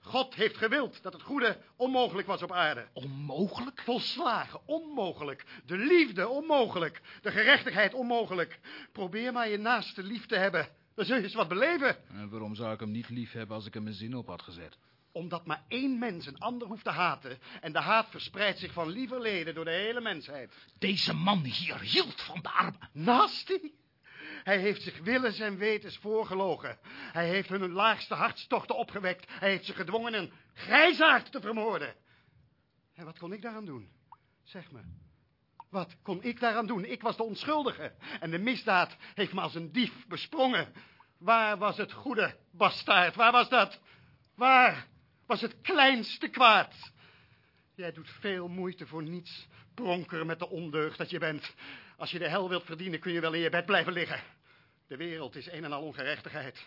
God heeft gewild dat het goede onmogelijk was op aarde. Onmogelijk? Volslagen onmogelijk. De liefde onmogelijk. De gerechtigheid onmogelijk. Probeer maar je naaste lief te hebben. Dan zul je eens wat beleven. En waarom zou ik hem niet lief hebben als ik hem mijn zin op had gezet? Omdat maar één mens een ander hoeft te haten. En de haat verspreidt zich van lieverleden door de hele mensheid. Deze man hier hield van de armen. Nasty? Hij heeft zich willens en wetens voorgelogen. Hij heeft hun laagste hartstochten opgewekt. Hij heeft ze gedwongen een grijsaard te vermoorden. En wat kon ik daaraan doen? Zeg me. Wat kon ik daaraan doen? Ik was de onschuldige. En de misdaad heeft me als een dief besprongen. Waar was het goede, bastaard? Waar was dat? Waar was het kleinste kwaad? Jij doet veel moeite voor niets, pronker met de ondeugd dat je bent. Als je de hel wilt verdienen, kun je wel in je bed blijven liggen. De wereld is een en al ongerechtigheid.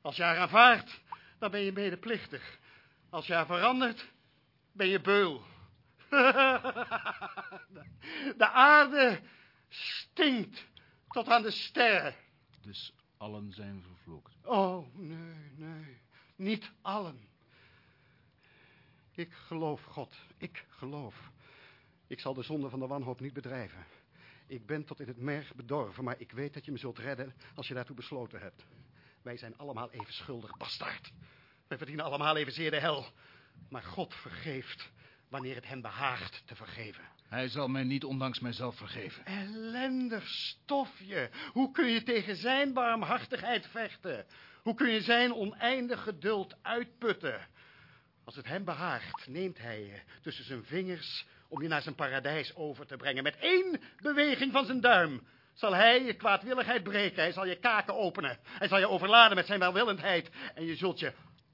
Als je haar aanvaardt, dan ben je medeplichtig. Als je haar verandert, ben je beul. De aarde stinkt tot aan de sterren. Dus allen zijn vervloekt. Oh, nee, nee. Niet allen. Ik geloof God. Ik geloof. Ik zal de zonde van de wanhoop niet bedrijven. Ik ben tot in het merg bedorven, maar ik weet dat je me zult redden als je daartoe besloten hebt. Wij zijn allemaal even schuldig, bastaard. Wij verdienen allemaal evenzeer de hel. Maar God vergeeft wanneer het hem behaagt te vergeven. Hij zal mij niet ondanks mijzelf vergeven. Ellendig stofje. Hoe kun je tegen zijn barmhartigheid vechten? Hoe kun je zijn oneindig geduld uitputten? Als het hem behaagt, neemt hij je tussen zijn vingers om je naar zijn paradijs over te brengen. Met één beweging van zijn duim zal hij je kwaadwilligheid breken. Hij zal je kaken openen. Hij zal je overladen met zijn welwillendheid. En je zult je,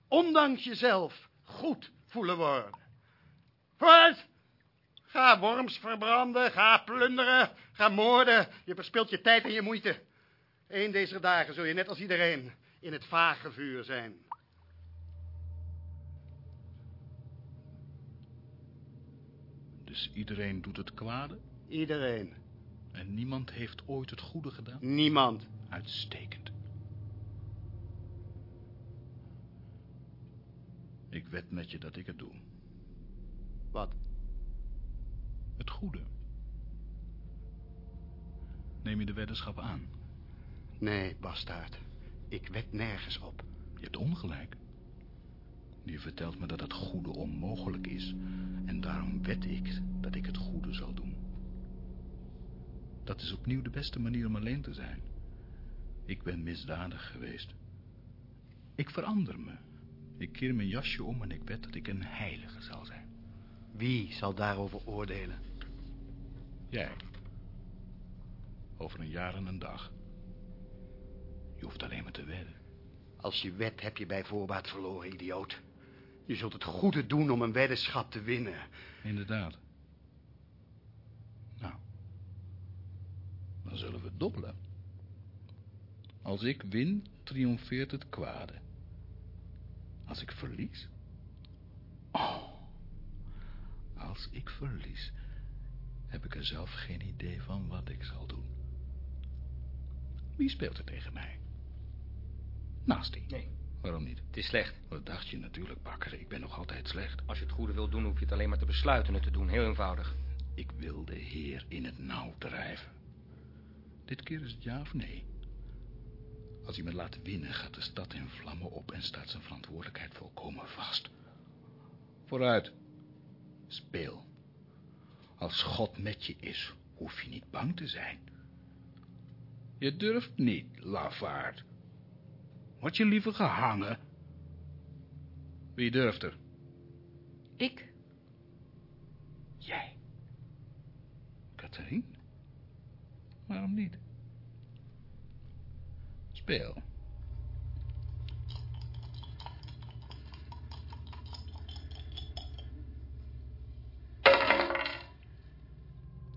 ondanks jezelf, goed voelen worden. Vooruit! Ga worms verbranden, ga plunderen, ga moorden. Je verspilt je tijd en je moeite. Eén deze dagen zul je net als iedereen in het vage vuur zijn. Dus iedereen doet het kwade? Iedereen. En niemand heeft ooit het goede gedaan? Niemand. Uitstekend. Ik wed met je dat ik het doe. Wat? Het goede. Neem je de weddenschap aan? Nee, bastaard. Ik wed nergens op. Je hebt ongelijk. Je vertelt me dat het goede onmogelijk is. En daarom wed ik dat ik het goede zal doen. Dat is opnieuw de beste manier om alleen te zijn. Ik ben misdadig geweest. Ik verander me. Ik keer mijn jasje om en ik wed dat ik een heilige zal zijn. Wie zal daarover oordelen? Jij. Over een jaar en een dag. Je hoeft alleen maar te wedden. Als je wedt, heb je bij voorbaat verloren, idioot. Je zult het goede doen om een weddenschap te winnen. Inderdaad. Nou. Dan zullen we dobbelen. Als ik win, triomfeert het kwade. Als ik verlies? Oh, als ik verlies, heb ik er zelf geen idee van wat ik zal doen. Wie speelt er tegen mij? Nasty. Nee. Waarom niet? Het is slecht. Dat dacht je natuurlijk, bakker. Ik ben nog altijd slecht. Als je het goede wil doen, hoef je het alleen maar te besluiten het te doen. Heel eenvoudig. Ik wil de heer in het nauw drijven. Dit keer is het ja of nee. Als hij me laat winnen, gaat de stad in vlammen op en staat zijn verantwoordelijkheid volkomen vast. Vooruit. Speel. Als God met je is, hoef je niet bang te zijn. Je durft niet, lafaard. Word je liever gehangen? Wie durft er? Ik. Jij. Catherine? Waarom niet? Speel.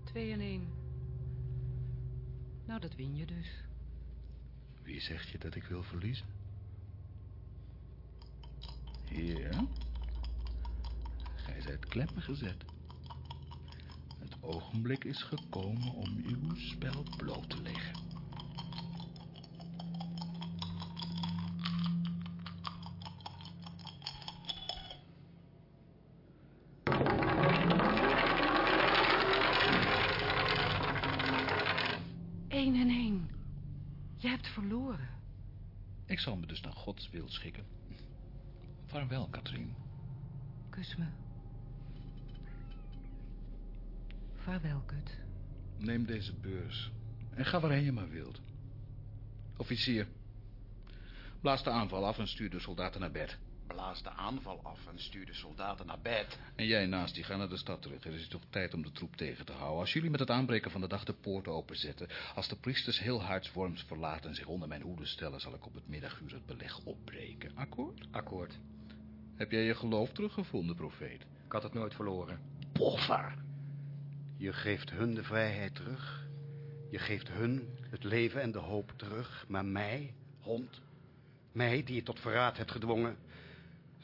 Twee en één. Nou, dat win je dus. Wie zegt je dat ik wil verliezen? Ja. Gij zijt klemmen gezet. Het ogenblik is gekomen om uw spel bloot te leggen. Eén en één. Je hebt verloren. Ik zal me wil schikken. Vaarwel, Katrien. Kus me. Vaarwel, Kut. Neem deze beurs en ga waarheen je maar wilt. Officier, blaas de aanval af en stuur de soldaten naar bed. Blaas de aanval af en stuur de soldaten naar bed. En jij naast die gaan naar de stad terug. Er is toch tijd om de troep tegen te houden. Als jullie met het aanbreken van de dag de poorten openzetten... als de priesters heel Hartsworms verlaten en zich onder mijn hoede stellen... zal ik op het middaguur het beleg opbreken. Akkoord? Akkoord. Heb jij je geloof teruggevonden, profeet? Ik had het nooit verloren. Poffer. Je geeft hun de vrijheid terug. Je geeft hun het leven en de hoop terug. Maar mij, hond, mij die je tot verraad hebt gedwongen...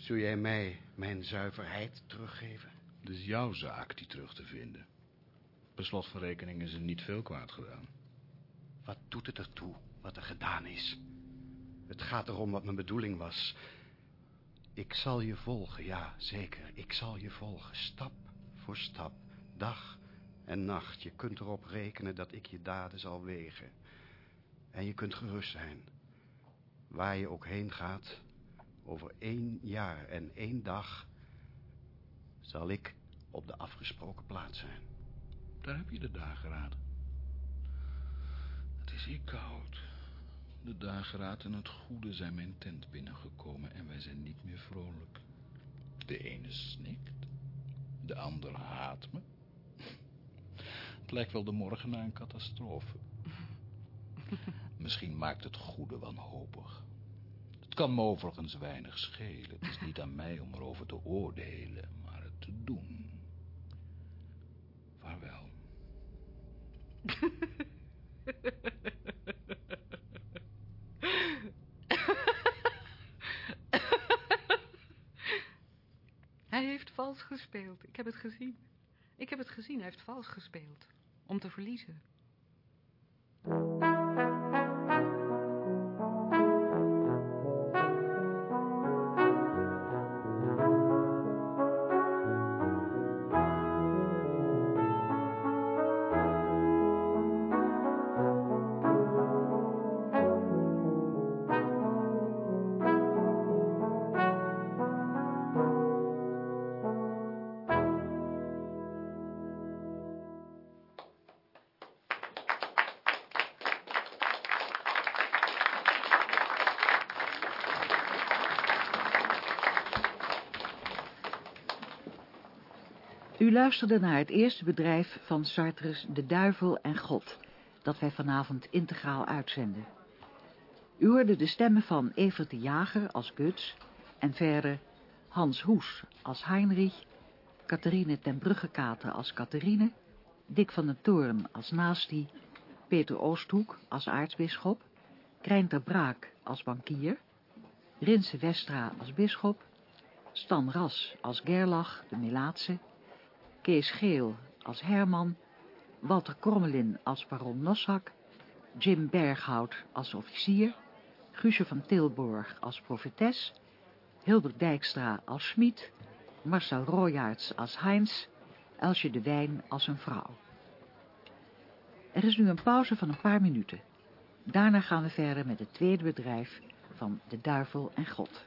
zul jij mij mijn zuiverheid teruggeven? Het is jouw zaak die terug te vinden. Per slot van rekening is er niet veel kwaad gedaan. Wat doet het ertoe wat er gedaan is? Het gaat erom wat mijn bedoeling was. Ik zal je volgen, ja, zeker. Ik zal je volgen, stap voor stap, dag en nacht. Je kunt erop rekenen dat ik je daden zal wegen. En je kunt gerust zijn. Waar je ook heen gaat, over één jaar en één dag... zal ik op de afgesproken plaats zijn. Daar heb je de dageraad. Het is hier koud. De dageraad en het goede zijn mijn tent binnengekomen en wij zijn niet meer vrolijk. De ene snikt, de ander haat me. Het lijkt wel de morgen na een catastrofe. Misschien maakt het goede wanhopig. Kan me overigens weinig schelen. Het is niet aan mij om erover te oordelen, maar het te doen. Vaarwel. Hij heeft vals gespeeld. Ik heb het gezien. Ik heb het gezien. Hij heeft vals gespeeld. Om te verliezen. Luisterde naar het eerste bedrijf van Sartre's De Duivel en God, dat wij vanavond integraal uitzenden. U hoorde de stemmen van Evert de Jager als Guts en verder Hans Hoes als Heinrich, Catharine ten Bruggekater als Catharine, Dick van den Toorn als Naasti, Peter Oosthoek als aartsbisschop, Krijn Braak als bankier, Rinse Westra als bisschop, Stan Ras als Gerlach, de Melaatse, Kees Geel als Herman, Walter Krommelin als baron Noshak, Jim Berghout als officier, Guusje van Tilborg als profetes, Hilbert Dijkstra als Schmid, Marcel Royaerts als Heinz, Elsje de Wijn als een vrouw. Er is nu een pauze van een paar minuten. Daarna gaan we verder met het tweede bedrijf van de duivel en God.